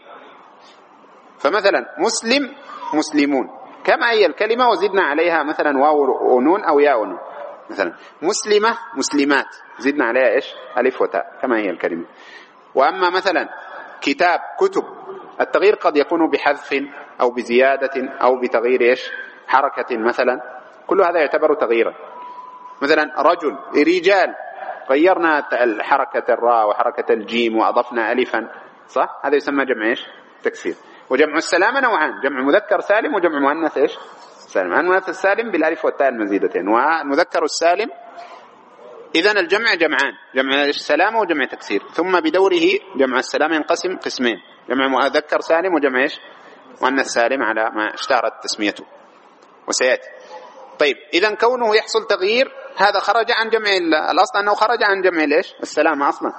فمثلا مسلم مسلمون. كما هي الكلمة وزدنا عليها مثلا واو ونون أو ياء ونون مثلا مسلمة مسلمات. زدنا عليها إيش؟ ألف وتاء. كما هي الكلمة. وأما مثلا كتاب كتب. التغيير قد يكون بحذف أو بزيادة أو بتغيير إيش؟ حركة مثلا. كل هذا يعتبر تغييرا. مثلا رجل رجال غيرنا حركة الراء وحركة الجيم وأضفنا ألفا. صح؟ هذا يسمى جمع إيش؟ تكسير. وجمع السلامة نوعان. جمع مذكر سالم وجمع مؤنث إيش؟ سالم. المؤنث السالم بالألف والتاء المزيدتين. والمذكر السالم إذا الجمع جمعان. جمع السلامة وجمع تكسير. ثم بدوره جمع السلامة ينقسم قسمين. جمع مذكر سالم وجمع إيش؟ مؤنث سالم على ما اشتهرت تسميته. وسيأتي. طيب إذا كونه يحصل تغيير هذا خرج عن جمع الأصل أنه خرج عن جمع ليش السلامة أصلا.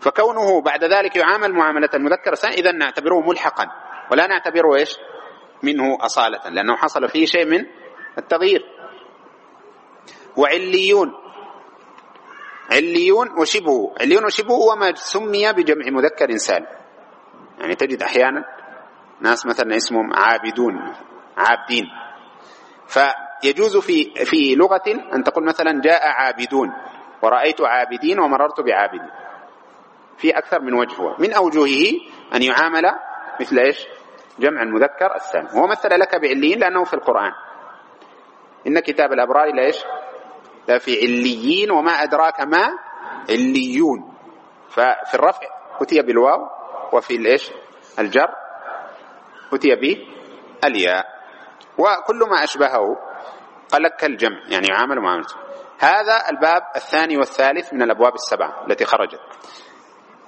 فكونه بعد ذلك يعامل معاملة المذكر إذا نعتبره ملحقا. ولا نعتبره إيش؟ منه أصالة لأنه حصل فيه شيء من التغيير. وعليون. عليون وشبهه. عليون وشبهه هو ما سمي بجمع مذكر سالم. يعني تجد أحيانا ناس مثلا اسمهم عابدون عابدين. فيجوز في في لغة أن تقول مثلا جاء عابدون ورأيت عابدين ومررت بعابدين. في أكثر من وجه من أوجهه أن يعامل مثل إيش؟ جمع المذكر السالم هو مثل لك بعليين لأنه في القرآن. إن كتاب الأبرار لا إيش؟ لا في عليين وما أدراك ما عليون. ففي الرفع أتي بالواو وفي الإيش؟ الجر. أتي به الياء. وكل ما أشبهه قال كالجمع يعني يعامل معاملته هذا الباب الثاني والثالث من الأبواب السبعة التي خرجت.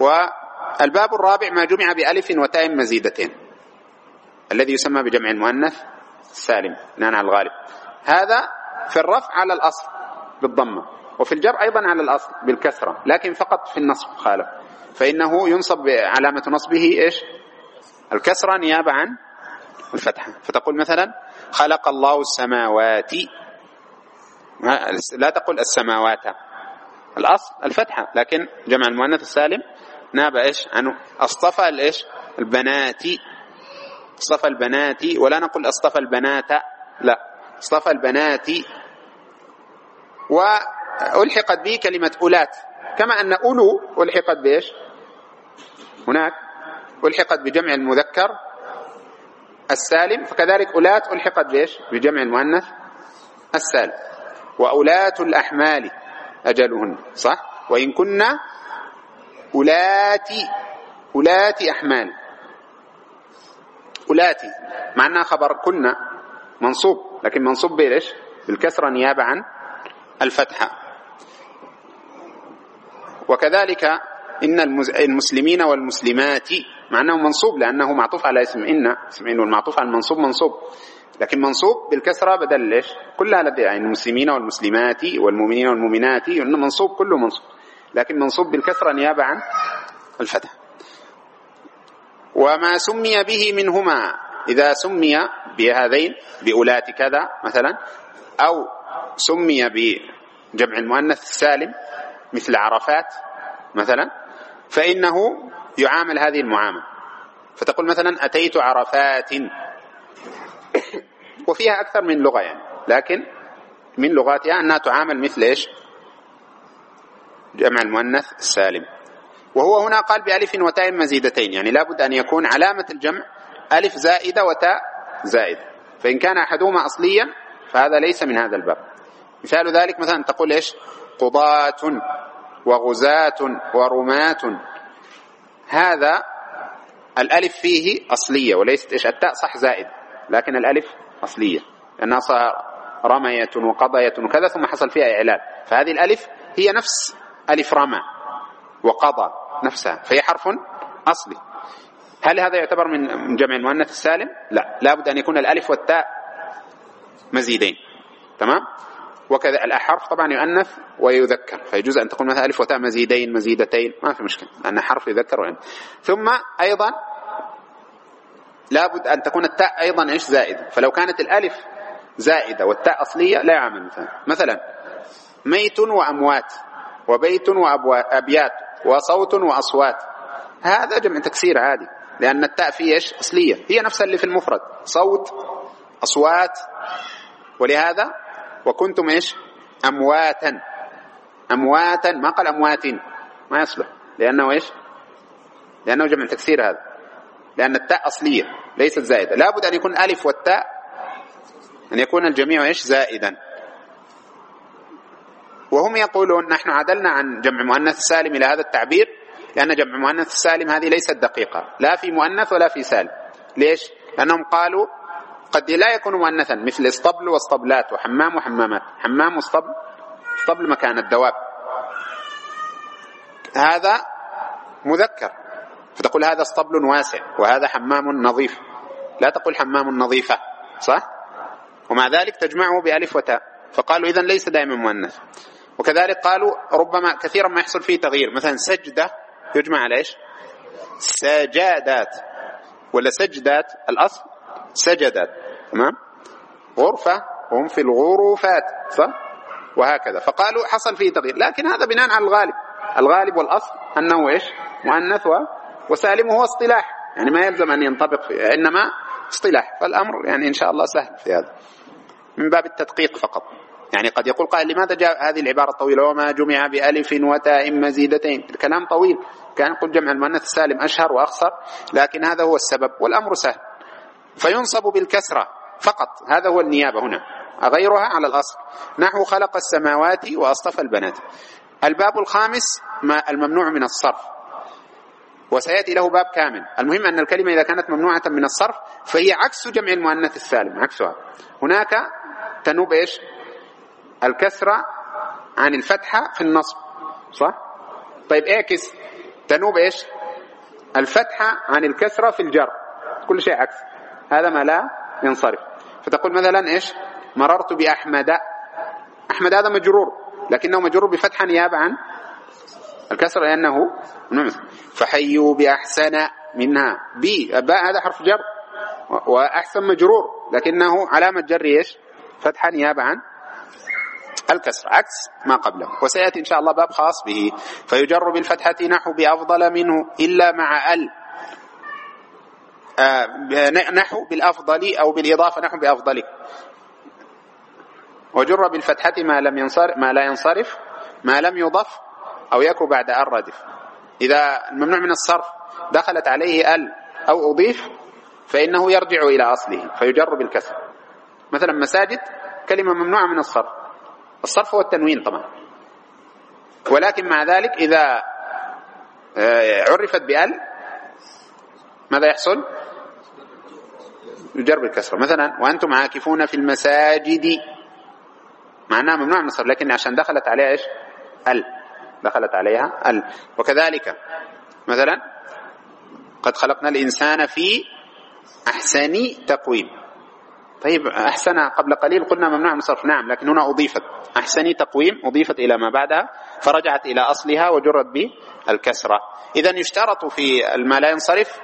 والباب الرابع ما جمع بألف وتاء مزيدتين الذي يسمى بجمع المؤنث السالم بناء على الغالب. هذا في الرفع على الأصل بالضمة وفي الجر أيضا على الأصل بالكسرة لكن فقط في النصب خالف. فإنه ينصب علامة نصبه إيش؟ الكسرة نيابة عن الفتحة. فتقول مثلا خلق الله السماوات. لا تقول السماوات. الأصل الفتحة. لكن جمع المؤنث السالم ناب إيش؟ عنه. أصطفى الإيش؟ البنات. أصطفى البنات. ولا نقول أصطفى البنات. لا. أصطفى البنات. وألحقت به كلمة أولات. كما أن أولو ألحقت بإيش؟ هناك ألحقت بجمع المذكر السالم فكذلك أولات ألحقت بإيش؟ بجمع المؤنث السالم. وأولات الأحمال أجلهن صح؟ وإن كنا أولاتي أولاتي أحمال. أولاتي مع أنها خبر كنا منصوب لكن منصوب بإيش؟ بالكسرة نيابة عن الفتحة. وكذلك إن المسلمين والمسلمات مع أنه منصوب لأنه معطوف على اسم إن اسم إن والمعطوف على المنصوب منصوب. لكن منصوب بالكسرة بدل ليش كلها لدي يعني المسلمين والمسلمات والمؤمنين والمؤمنات منصوب كله منصوب. لكن منصوب بالكسرة نيابة عن الفتح. وما سمي به منهما إذا سمي بهذين بأولات كذا مثلا أو سمي بجمع المؤنث السالم مثل عرفات مثلا فإنه يعامل هذه المعاملة. فتقول مثلا أتيت عرفات. وفيها أكثر من لغة يعني. لكن من لغاتها أنها تعامل مثل إيش؟ جمع المؤنث السالم. وهو هنا قال بألف وتاء مزيدتين. يعني لابد أن يكون علامة الجمع ألف زائدة وتاء زائدة. فإن كان أحدهما أصليا فهذا ليس من هذا الباب. مثال ذلك مثلا تقول إيش؟ قضاة. وغزاة ورماة هذا الألف فيه أصلية وليست إيش التاء صح زائد لكن الألف أصلية لأنها صار رمية وقضية وكذا ثم حصل فيها إعلان فهذه الألف هي نفس ألف رمى وقضى نفسها فهي حرف أصلي هل هذا يعتبر من جمع المؤنث السالم؟ لا لابد أن يكون الألف والتاء مزيدين تمام؟ وكذا. الحرف طبعا يؤنث ويذكر. فيجوز أن تقول مثلا ألف وتاء مزيدين مزيدتين. ما في مشكلة لأن حرف يذكر ويؤنث. ثم أيضا لابد أن تكون التاء أيضا إيش؟ زائدة. فلو كانت الألف زائدة والتاء أصلية لا يعمل مثلا. مثلا ميت وأموات وبيت وأبيات وصوت وأصوات. هذا جمع تكسير عادي لأن التاء فيه إيش؟ أصلية. هي نفسها اللي في المفرد. صوت أصوات. ولهذا وكنتم إيش؟ أمواتا. أمواتا. ما قال أموات ما يصلح. لأنه إيش؟ لأنه جمع تكسير هذا. لأن التاء أصلية ليست زائدة. لابد أن يكون ألف والتاء أن يكون الجميع إيش؟ زائدا. وهم يقولون نحن عدلنا عن جمع مؤنث سالم إلى هذا التعبير لأن جمع مؤنث السالم هذه ليست دقيقة. لا في مؤنث ولا في سالم. ليش؟ لأنهم قالوا قد لا يكون مؤنثا مثل اسطبل واسطبلات وحمام وحمامات. حمام واسطبل اسطبل مكان الدواب. هذا مذكر. فتقول هذا اسطبل واسع وهذا حمام نظيف. لا تقول حمام نظيفة صح؟ ومع ذلك تجمعه بألف وتاء. فقالوا إذا ليس دائما مؤنث. وكذلك قالوا ربما كثيرا ما يحصل فيه تغيير. مثلا سجدة يجمع على إيش؟ سجادات. ولا سجدات الأصل سجدات تمام؟ غرفة هم في الغرفات صح؟ وهكذا. فقالوا حصل فيه تغيير. لكن هذا بناء على الغالب. الغالب والأصل أنه إيش؟ مؤنث وسالم هو اصطلاح. يعني ما يلزم أن ينطبق فيه إنما اصطلاح. فالأمر يعني إن شاء الله سهل في هذا. من باب التدقيق فقط. يعني قد يقول قائل لماذا جاء هذه العبارة الطويلة؟ وما جمع بألف وتاء مزيدتين. الكلام طويل. كان يقول جمع المؤنث السالم أشهر وأخصر لكن هذا هو السبب. والأمر سهل. فينصب بالكسرة فقط. هذا هو النيابة هنا. غيرها على الأصل. نحو خلق السماوات وأصطفى البنات. الباب الخامس ما الممنوع من الصرف. وسيأتي له باب كامل. المهم أن الكلمة إذا كانت ممنوعة من الصرف فهي عكس جمع المؤنث السالم عكسها. هناك تنوب إيش؟ الكسرة عن الفتحة في النصب. صح؟ طيب إعكس. تنوب إيش؟ الفتحة عن الكسرة في الجر. كل شيء عكس. هذا ما لا ينصرف. فتقول مثلا إيش؟ مررت بأحمد. أحمد هذا مجرور لكنه مجرور بفتحة نيابة عن الكسر لأنه فحيوا بأحسن منها. بي باء هذا حرف جر وأحسن مجرور لكنه علامة جر إيش؟ فتحة نيابة عن الكسر عكس ما قبله. وسيأتي إن شاء الله باب خاص به. فيجر بالفتحة نحو بأفضل منه إلا مع ال. نحو بالأفضل أو بالإضافة نحو بأفضل. وجر بالفتحة ما لم ينصرف ما لا ينصرف ما لم يضف أو يكو بعد أن ردف. إذا الممنوع من الصرف دخلت عليه ال أو أضيف فإنه يرجع إلى أصله فيجر بالكسر. مثلا مساجد كلمة ممنوعة من الصرف. الصرف هو التنوين طبعا. ولكن مع ذلك إذا آه، عرفت بأل ماذا يحصل؟ يجر بالكسرة مثلا وأنتم عاكفون في المساجد. معناها ممنوع من الصرف لكن عشان دخلت عليها إيش؟ ال. دخلت عليها ال. وكذلك مثلا قد خلقنا الإنسان في أحسن تقويم. طيب أحسن قبل قليل قلنا ممنوع من الصرف نعم لكن هنا أضيفت. أحسن تقويم أضيفت إلى ما بعدها فرجعت إلى أصلها وجرت بالكسرة. إذا يشترط في ما لا ينصرف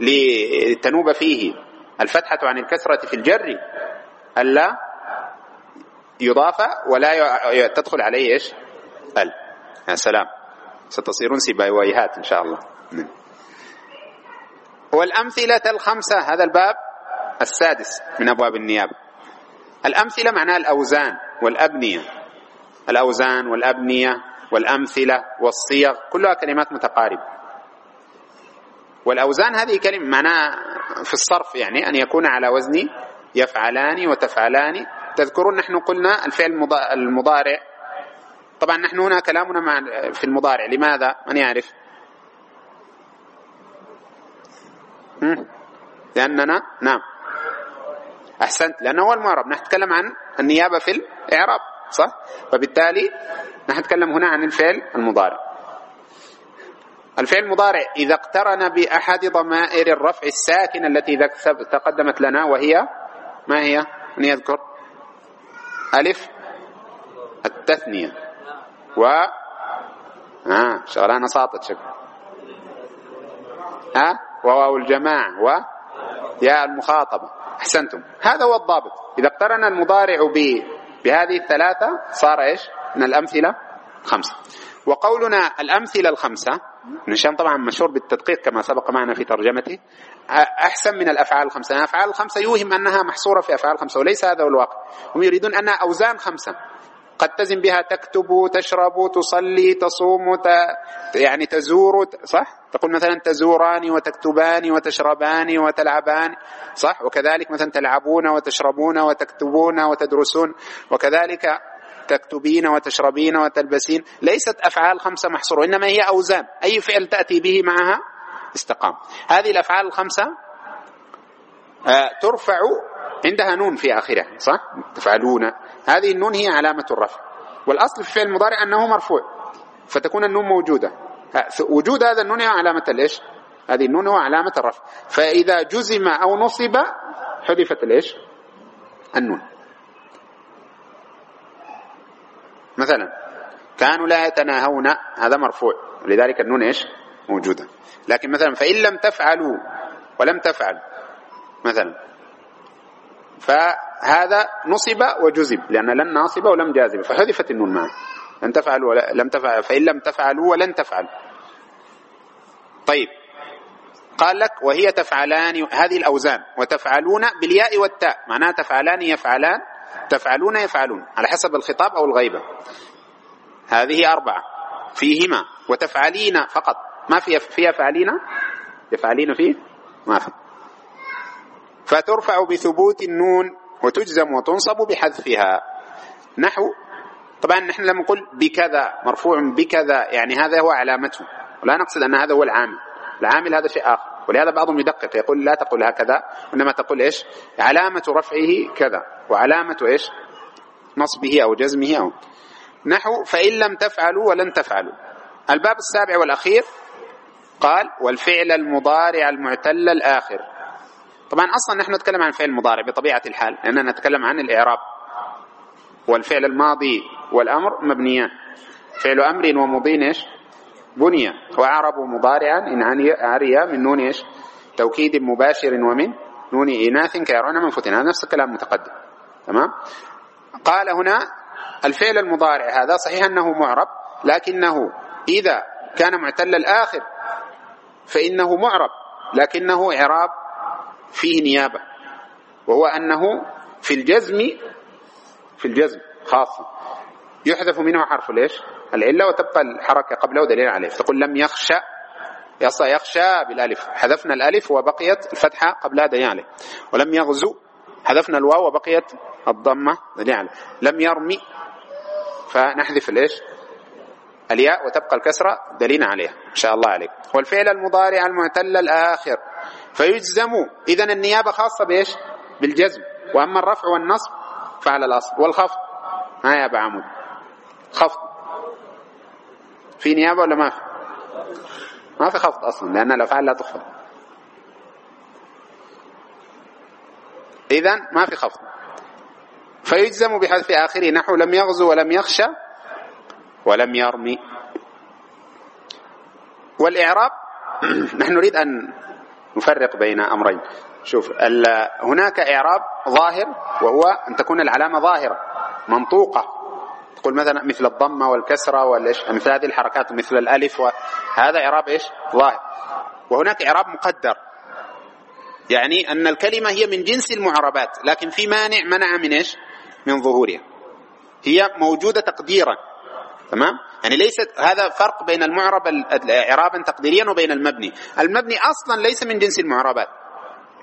لتنوب فيه. الفتحة عن الكسرة في الجر ألا يضاف ولا تدخل عليه إيش؟ ال. يا سلام. ستصيرون سباويهات إن شاء الله. نعم. والأمثلة الخمسة هذا الباب السادس من أبواب النيابة الأمثلة معناها الأوزان والأبنية. الأوزان والأبنية والأمثلة والصيغ كلها كلمات متقاربة. والأوزان هذه كلمة معناها في الصرف يعني أن يكون على وزن يفعلان وتفعلان تذكرون نحن قلنا الفعل المضارع. طبعا نحن هنا كلامنا مع في المضارع. لماذا؟ من يعرف؟ لأننا؟ نعم. أحسنت. لأنه هو المعرب. نحن نتكلم عن النيابة في الإعراب صح؟ فبالتالي نحن نتكلم هنا عن الفعل المضارع. الفعل المضارع إذا اقترن بأحد ضمائر الرفع الساكنة التي تقدمت لنا وهي؟ ما هي؟ من يذكر ألف. التثنية. و. آه شغلانة ساطت شكل. ها؟ وواو الجماعة. و. يا المخاطبة. أحسنتم. هذا هو الضابط. إذا اقترن المضارع ب بهذه الثلاثة صار إيش؟ من الأمثلة خمسة. وقولنا الأمثلة الخمسة هشام طبعا مشهور بالتدقيق كما سبق معنا في ترجمته أحسن من الأفعال الخمسة. الأفعال الخمسة يوهم أنها محصورة في أفعال خمسة وليس هذا هو الواقع. هم يريدون أنها أوزان خمسة قد تزن بها تكتب تشرب تصلي تصوم ت... يعني تزور صح؟ تقول مثلا تزوران وتكتبان وتشربان وتلعبان صح؟ وكذلك مثلا تلعبون وتشربون وتكتبون وتدرسون وكذلك تكتبين وتشربين وتلبسين ليست أفعال خمسة محصورة إنما هي أوزان. أي فعل تأتي به معها؟ استقام. هذه الأفعال الخمسة آه، ترفع عندها نون في آخرها صح؟ تفعلون. هذه النون هي علامة الرفع. والأصل في الفعل المضارع أنه مرفوع فتكون النون موجودة. وجود هذا النون هي علامة الإيش هذه النون هو علامة الرفع. فإذا جزم أو نصب حذفت الإيش النون. مثلا كانوا لا يتناهون هذا مرفوع لذلك النون إيش؟ موجودة. لكن مثلا فإن لم تفعلوا ولم تفعل مثلا فهذا نصب وجزب لأن لن ناصب ولم جازب فحذفت النون معه. لم تفعلوا ولا لم تفعل فإن لم تفعلوا ولن تفعل. طيب. قال لك وهي تفعلان هذه الأوزان وتفعلون بالياء والتاء معناها تفعلان يفعلان تفعلون يفعلون على حسب الخطاب أو الغيبة. هذه أربعة فيهما وتفعلين فقط. ما في فيها فعلين يفعلين؟ فيه ما في. فترفع بثبوت النون وتجزم وتنصب بحذفها. نحو طبعا نحن لما نقول بكذا مرفوع بكذا يعني هذا هو علامته. ولا نقصد أن هذا هو العامل. العامل هذا شيء آخر. ولهذا بعضهم يدقق يقول لا تقول هكذا وإنما تقول إيش؟ علامة رفعه كذا وعلامة إيش؟ نصبه أو جزمه أو. نحو فإن لم تفعلوا ولن تفعلوا. الباب السابع والأخير قال والفعل المضارع المعتل الآخر. طبعا أصلا نحن نتكلم عن فعل المضارع بطبيعة الحال لأننا نتكلم عن الإعراب. والفعل الماضي والأمر مبنيان. فعل أمر ومضي إيش؟ بني. وأعرب مضارعا. إن عري من نون إيش؟ توكيد مباشر ومن نون إناث كيرون من فتن هذا نفس الكلام متقدم. تمام؟ قال هنا الفعل المضارع هذا صحيح أنه معرب لكنه إذا كان معتل الآخر فإنه معرب لكنه إعراب فيه نيابة. وهو أنه في الجزم في الجزم خاصة يحذف منه حرف ليش؟ العلة وتبقى الحركة قبله دليل عليه. فتقول لم يخشى يصى يخشى بالألف. حذفنا الألف وبقيت الفتحة قبلها دليل عليه. ولم يغزو حذفنا الواو وبقيت الضمة دليل عليه. لم يرمي فنحذف ليش الياء وتبقى الكسرة دليل عليها. إن شاء الله عليك. والفعل المضارع المعتل الآخر. فيجزم. إذا النيابة خاصة بإيش؟ بالجزم. وأما الرفع والنصب فعلى الأصل. والخفض. ها يا أبا عمود. خفض. في نيابة ولا ما في؟ ما في خفض أصلا لأن الأفعال لا تخفض إذا ما في خفض. فيجزم بحذف آخره نحو لم يغزو ولم يخشى ولم يرمي. والإعراب نحن نريد أن نفرق بين أمرين. شوف هناك إعراب ظاهر وهو أن تكون العلامة ظاهرة منطوقة. تقول مثلا مثل الضمة والكسرة والإيش مثل هذه الحركات مثل الألف وهذا إعراب إيش؟ ظاهر. وهناك إعراب مقدر. يعني أن الكلمة هي من جنس المعربات لكن في مانع منع من إيش؟ من ظهورها. هي موجودة تقديرا. تمام؟ يعني ليست هذا فرق بين المعرب اعرابا تقديريا وبين المبني. المبني أصلا ليس من جنس المعربات.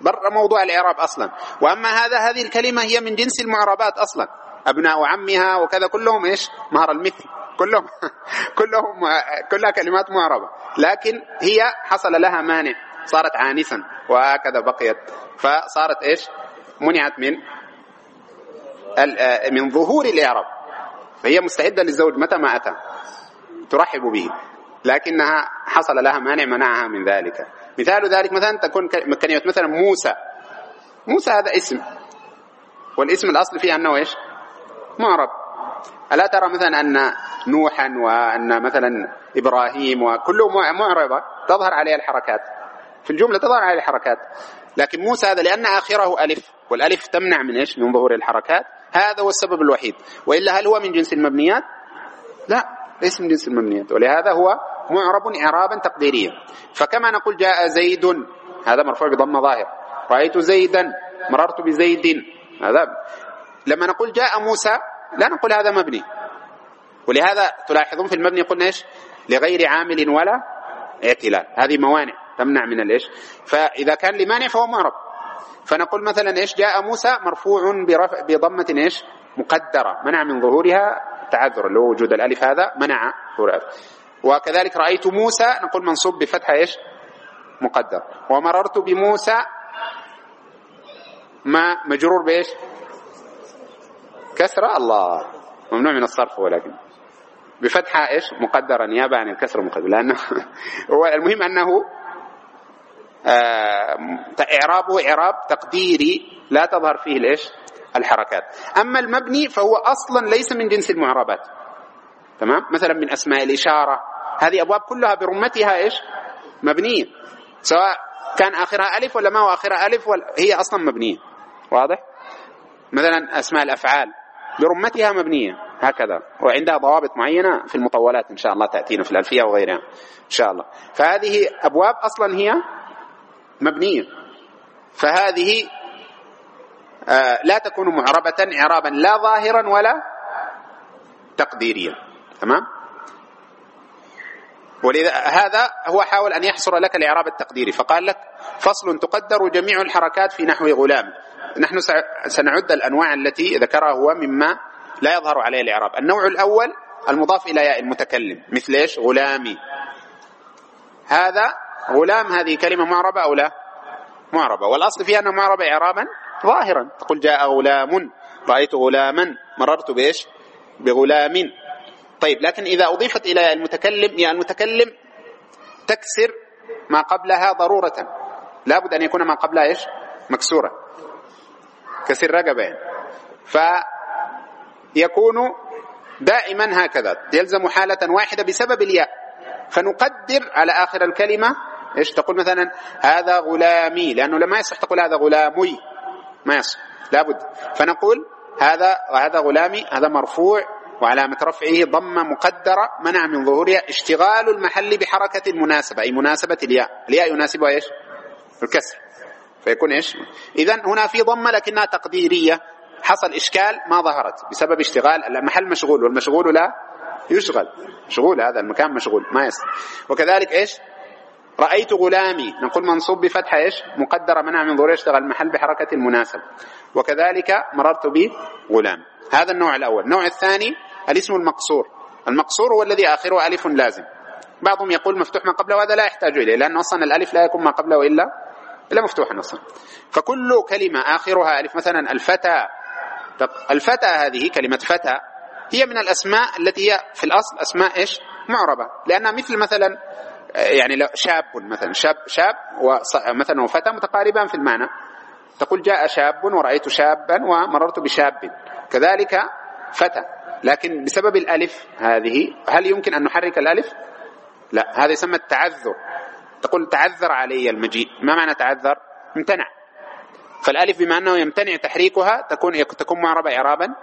بر موضوع الإعراب أصلا. وأما هذا هذه الكلمة هي من جنس المعربات أصلا. أبناء عمها وكذا كلهم إيش؟ مهر المثل. كلهم. كلهم كلها كلمات معربة. لكن هي حصل لها مانع. صارت عانسا. وهكذا بقيت. فصارت إيش؟ منعت من من ظهور الإعراب. فهي مستعدة للزوج متى ما أتى. ترحب به. لكنها حصل لها مانع منعها من ذلك. مثال ذلك مثلا تكون كلمة مثلا موسى. موسى هذا اسم. والاسم الأصل فيه أنه إيش؟ معرب ألا ترى مثلا أن نوحا وأن مثلا إبراهيم وكله معربة تظهر عليه الحركات. في الجملة تظهر عليه الحركات. لكن موسى هذا لأن آخره ألف والألف تمنع من إيش؟ من ظهور الحركات. هذا هو السبب الوحيد. وإلا هل هو من جنس المبنيات؟ لا ليس من جنس المبنيات. ولهذا هو معرب إعرابا تقديريا. فكما نقول جاء زيد هذا مرفوع بضم ظاهر. رأيت زيدا مررت بزيد. هذا لما نقول جاء موسى لا نقول هذا مبني. ولهذا تلاحظون في المبني قلنا إيش؟ لغير عامل ولا اعتلال. هذه موانع تمنع من الإيش؟ فإذا كان لمانع فهو معرب. فنقول مثلا إيش؟ جاء موسى مرفوع برفع بضمة إيش؟ مقدرة. منع من ظهورها التعذر اللي هو وجود الألف هذا منع ظهور وكذلك رأيت موسى نقول منصوب بفتحه إيش؟ مقدر. ومررت بموسى ما مجرور بإيش؟ كسرة الله ممنوع من الصرف ولكن. بفتحة إيش؟ مقدرة نيابة عن الكسر مقدر لأنه هو المهم أنه آه إعرابه إعراب تقديري لا تظهر فيه الإيش؟ الحركات. أما المبني فهو أصلا ليس من جنس المعربات. تمام؟ مثلا من أسماء الإشارة. هذه أبواب كلها برمتها إيش؟ مبنية. سواء كان آخرها ألف ولا ما هو آخرها ألف ولا هي أصلا مبنية. واضح؟ مثلا أسماء الأفعال. برمتها مبنية هكذا. وعندها ضوابط معينة في المطولات إن شاء الله تأتينا في الألفية وغيرها إن شاء الله. فهذه أبواب أصلا هي مبنية. فهذه آه، لا تكون معربة إعرابا لا ظاهرا ولا تقديريا. تمام؟ ولذا هذا هو حاول أن يحصر لك الإعراب التقديري فقال لك فصل تقدر جميع الحركات في نحو غلام. نحن سنعد الأنواع التي ذكرها هو مما لا يظهر عليه الإعراب. النوع الأول المضاف إلى ياء المتكلم. مثل إيش؟ غلامي. هذا غلام هذه كلمة معربة أو لا؟ معربة. والأصل فيها أنها معربة إعرابا ظاهرا. تقول جاء غلام. رأيت غلاما. مررت بإيش؟ بغلام. طيب لكن إذا أضيفت إلى المتكلم يا المتكلم تكسر ما قبلها ضرورة. لابد أن يكون ما قبلها إيش؟ مكسورة. كسر رقبة يعني. فيكون دائما هكذا. يلزم حالة واحدة بسبب الياء. فنقدر على آخر الكلمة إيش؟ تقول مثلا هذا غلامي. لأنه لما يصح تقول هذا غلامي. ما يصح. لابد. فنقول هذا وهذا غلامي هذا مرفوع. وعلامة رفعه ضمة مقدرة منع من ظهورها اشتغال المحل بحركة المناسبة أي مناسبة الياء. الياء يناسبها إيش؟ الكسر. فيكون إيش؟ إذا هنا في ضمة لكنها تقديرية. حصل إشكال ما ظهرت. بسبب اشتغال المحل مشغول والمشغول لا يشغل. مشغول هذا المكان مشغول ما يصل وكذلك إيش؟ رأيت غلامي. نقول منصوب بفتحة إيش؟ مقدرة منع من ظهور يشتغل المحل بحركة المناسب وكذلك مررت بغلام. هذا النوع الأول. النوع الثاني الاسم المقصور. المقصور هو الذي آخره ألف لازم. بعضهم يقول مفتوح ما قبله وهذا لا يحتاج إليه لأن أصلا الألف لا يكون ما قبله إلا إلا مفتوحا أصلا. فكل كلمة آخرها ألف مثلا الفتى. الفتى هذه كلمة فتى هي من الأسماء التي هي في الأصل أسماء إيش؟ معربة. لأنها مثل مثلا يعني شاب مثلا شاب شاب ومثلا وفتى متقاربان في المعنى. تقول جاء شاب ورأيت شابا ومررت بشاب. كذلك فتى. لكن بسبب الألف هذه هل يمكن أن نحرك الألف؟ لا هذا يسمى التعذر. تقول تعذر علي المجيء. ما معنى تعذر؟ امتنع. فالألف بما أنه يمتنع تحريكها تكون تكون معربه اعرابا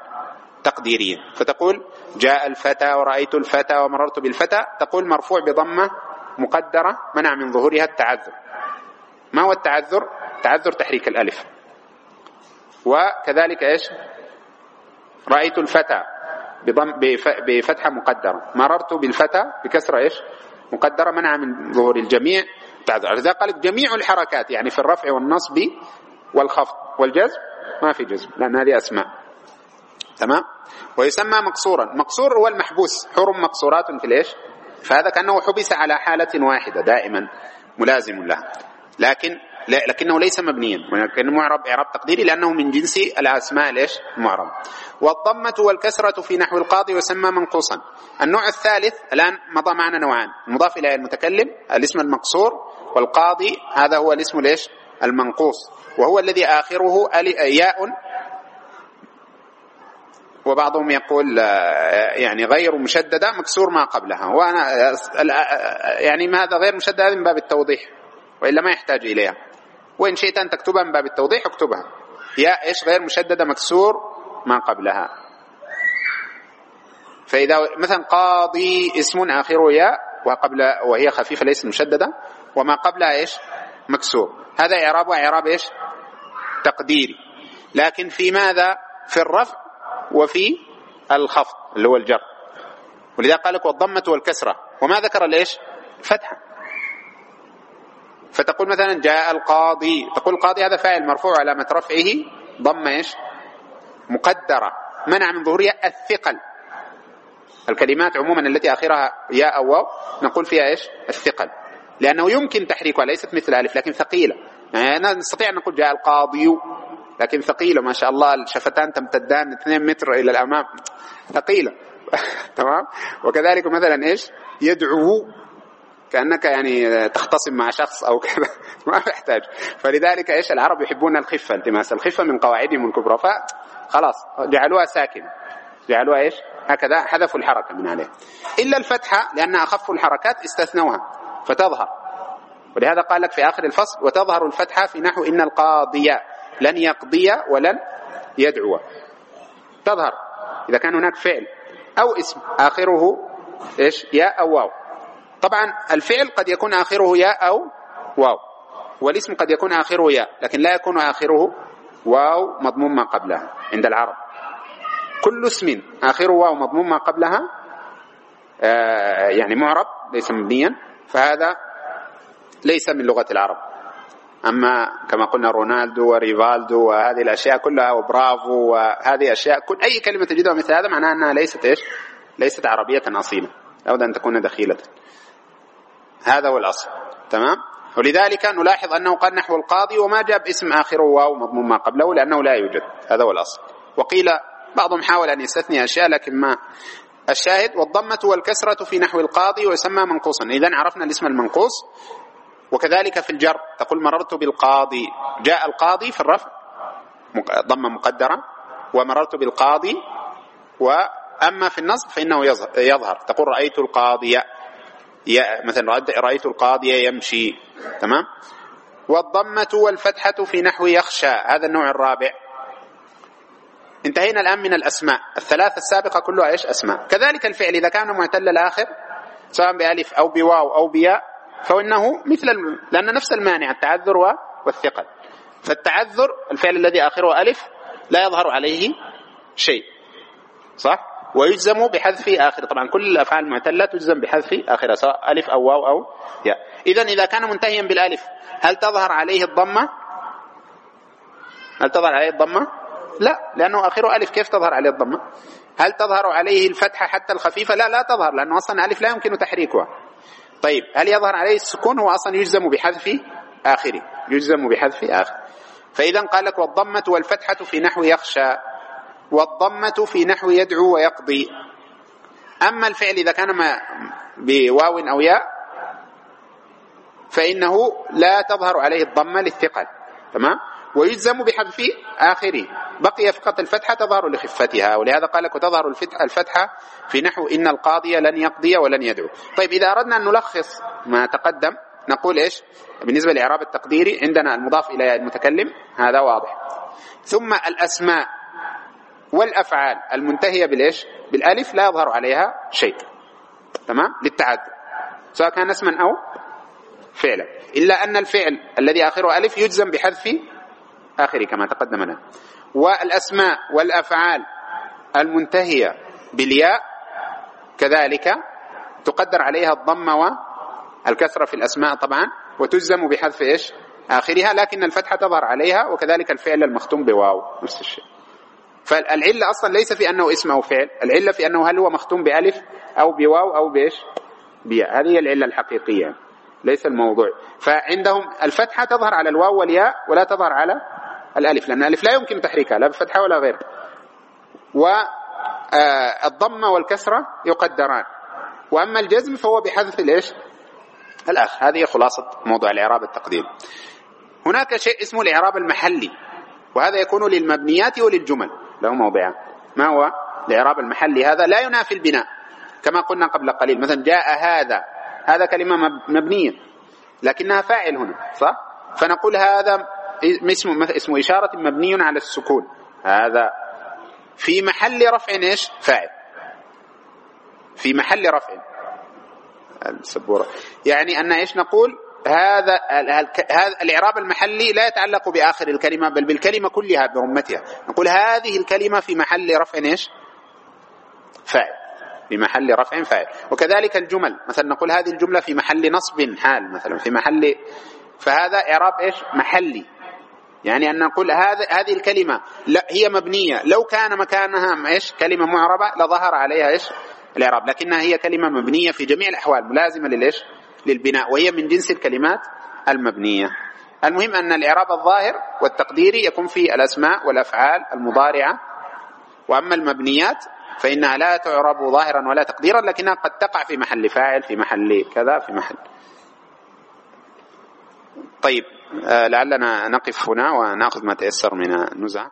تقديريا. فتقول جاء الفتى ورأيت الفتى ومررت بالفتى. تقول مرفوع بضمة مقدرة منع من ظهورها التعذر. ما هو التعذر؟ تعذر تحريك الألف. وكذلك إيش؟ رأيت الفتى بضم بفتحة مقدرة. مررت بالفتى بكسرة إيش؟ مقدرة منع من ظهور الجميع. تعذر لذا قال جميع الحركات يعني في الرفع والنصب والخفض. والجزم؟ ما في جزم لأن هذه أسماء. تمام؟ ويسمى مقصورا. مقصور هو المحبوس. حر مقصورات في الإيش؟ فهذا كأنه حبس على حالة واحدة دائما ملازم له. لكن لكنه ليس مبنيا. ولكنه معرب إعراب تقديري لأنه من جنس الأسماء الايش المعرب والضمة والكسرة في نحو القاضي يسمى منقوصا. النوع الثالث الآن مضى معنا نوعان. مضاف إلى المتكلم الاسم المقصور والقاضي هذا هو الاسم الايش المنقوص. وهو الذي آخره ياء. وبعضهم يقول يعني غير مشددة مكسور ما قبلها. وأنا يعني هذا غير مشدد هذا من باب التوضيح. وإلا ما يحتاج إليها. وإن شئت أن تكتبها من باب التوضيح اكتبها. يا إيش غير مشددة مكسور ما قبلها. فإذا مثلا قاضي اسم آخره ياء وقبل وهي خفيفة ليست مشددة وما قبلها إيش؟ مكسور. هذا إعراب إعراب إيش؟ تقديري لكن في ماذا؟ في الرفع وفي الخفض اللي هو الجر. ولذا قال لك والضمة والكسرة. وما ذكر الإيش؟ فتحة. فتقول مثلا جاء القاضي تقول القاضي هذا فاعل مرفوع علامة رفعه ضم إيش؟ مقدرة منع من ظهورها الثقل. الكلمات عموما التي آخرها ياء أو نقول فيها إيش؟ الثقل. لأنه يمكن تحريكها ليست مثل ألف لكن ثقيلة. يعني نستطيع أن نقول جاء القاضي لكن ثقيلة ما شاء الله الشفتان تمتدان 2 متر إلى الأمام. ثقيلة. تمام؟ وكذلك مثلا إيش؟ يدعو كأنك يعني تختصم مع شخص أو كذا. ما يحتاج فلذلك إيش العرب يحبون الخفة؟ التماس. الخفة من قواعدهم الكبرى. فخلاص جعلوها ساكنه جعلوها إيش؟ هكذا حذفوا الحركة من عليه. إلا الفتحه لأن أخف الحركات استثنوها فتظهر. ولهذا قال لك في آخر الفصل وتظهر الفتحه في نحو إن القاضي لن يقضي ولن يدعو. تظهر. إذا كان هناك فعل أو اسم آخره إيش؟ يا أو واو. طبعا الفعل قد يكون آخره ياء أو واو. والاسم قد يكون آخره ياء لكن لا يكون آخره واو مضموم ما قبلها عند العرب. كل اسم آخره واو مضموم ما قبلها آه يعني معرب ليس مبنيا فهذا ليس من لغة العرب. أما كما قلنا رونالدو وريفالدو وهذه الأشياء كلها وبرافو وهذه أشياء كل أي كلمة تجدها مثل هذا معناها أنها ليست إيش؟ ليست عربية أصيلة. لابد أن تكون دخيلة. هذا هو الأصل. تمام؟ ولذلك نلاحظ أنه قال نحو القاضي وما جاب اسم آخره واو مضمون ما قبله لأنه لا يوجد. هذا هو الأصل. وقيل بعضهم حاول أن يستثني أشياء لكن ما الشاهد والضمة والكسرة في نحو القاضي ويسمى منقوصا. إذا عرفنا الاسم المنقوص وكذلك في الجر تقول مررت بالقاضي. جاء القاضي في الرفع ضمة مقدرة ومررت بالقاضي وأما في النصب فإنه يظهر. تقول رأيت القاضي مثلا رأيت القاضي يمشي تمام؟ والضمة والفتحة في نحو يخشى هذا النوع الرابع. انتهينا الآن من الأسماء. الثلاثة السابقة كلها إيش؟ أسماء. كذلك الفعل إذا كان معتل الآخر سواء بألف أو بواو أو بياء فإنه مثل الم... لأن نفس المانع التعذر والثقل. فالتعذر الفعل الذي آخره ألف لا يظهر عليه شيء. صح؟ ويجزم بحذف آخر. طبعا كل الأفعال المعتلة تجزم بحذف آخرها سواء ألف أو واو أو ياء. إذا إذا كان منتهيا بالألف هل تظهر عليه الضمة؟ هل تظهر عليه الضمة؟ لا لأنه آخره ألف كيف تظهر عليه الضمة؟ هل تظهر عليه الفتحة حتى الخفيفة؟ لا لا تظهر لأنه أصلا ألف لا يمكن تحريكها. طيب هل يظهر عليه السكون؟ هو أصلا يجزم بحذف آخره يجزم بحذف آخر. فإذا قال لك والضمة والفتحة في نحو يخشى. والضمة في نحو يدعو ويقضي. أما الفعل إذا كان ما بواو أو ياء فإنه لا تظهر عليه الضمة للثقل. تمام؟ ويجزم بحذف آخره. بقي فقط الفتحة تظهر لخفتها ولهذا قال لك وتظهر الفتحة في نحو إن القاضي لن يقضي ولن يدعو. طيب إذا أردنا أن نلخص ما تقدم نقول إيش؟ بالنسبة لإعراب التقديري عندنا المضاف إلى المتكلم هذا واضح. ثم الأسماء. والأفعال المنتهية بالإيش؟ بالألف لا يظهر عليها شيء. تمام؟ للتعدد سواء كان اسما أو فعلا. إلا أن الفعل الذي آخره ألف يجزم بحذف آخره كما تقدم لنا. والأسماء والأفعال المنتهية بالياء كذلك تقدر عليها الضمة والكسرة في الأسماء طبعا وتجزم بحذف إيش؟ آخرها لكن الفتحة تظهر عليها وكذلك الفعل المختوم بواو. نفس الشيء. فالعلة أصلا ليس في أنه اسم أو فعل العلة في أنه هل هو مختوم بألف أو بواو أو بإيش؟ بياء. هذه هي العلة الحقيقية ليس الموضوع. فعندهم الفتحة تظهر على الواو والياء ولا تظهر على الألف لأن الألف لا يمكن تحريكها لا بفتحة ولا غيرها. والضمة والكسرة يقدران. وأما الجزم فهو بحذف الإيش؟ الأخ. هذه خلاصة موضوع الإعراب التقديري هناك شيء اسمه الإعراب المحلي وهذا يكون للمبنيات وللجمل. له موضعان. ما هو؟ الإعراب المحلي هذا لا ينافي البناء. كما قلنا قبل قليل مثلا جاء هذا هذا كلمة مبنية لكنها فاعل هنا صح؟ فنقول هذا اسمه اسمه إشارة مبني على السكون. هذا في محل رفع إيش؟ فاعل. في محل رفع. السبورة. يعني أن إيش نقول؟ هذا هذا الإعراب المحلي لا يتعلق بآخر الكلمة بل بالكلمة كلها برمتها نقول هذه الكلمة في محل رفع إيش؟ فاعل. في محل رفع فاعل. وكذلك الجمل. مثلا نقول هذه الجملة في محل نصب حال مثلا في محل فهذا إعراب إيش؟ محلي. يعني أن نقول هذا هذه الكلمة لا هي مبنية. لو كان مكانها إيش؟ كلمة معربة لظهر عليها إيش؟ الإعراب. لكنها هي كلمة مبنية في جميع الأحوال ملازمة للإيش؟ للبناء وهي من جنس الكلمات المبنية. المهم أن الإعراب الظاهر والتقديري يكون في الأسماء والأفعال المضارعة. وأما المبنيات فإنها لا تعرب ظاهرا ولا تقديرا لكنها قد تقع في محل فاعل في محل كذا في محل. طيب آه، لعلنا نقف هنا ونأخذ ما تيسر من النزعه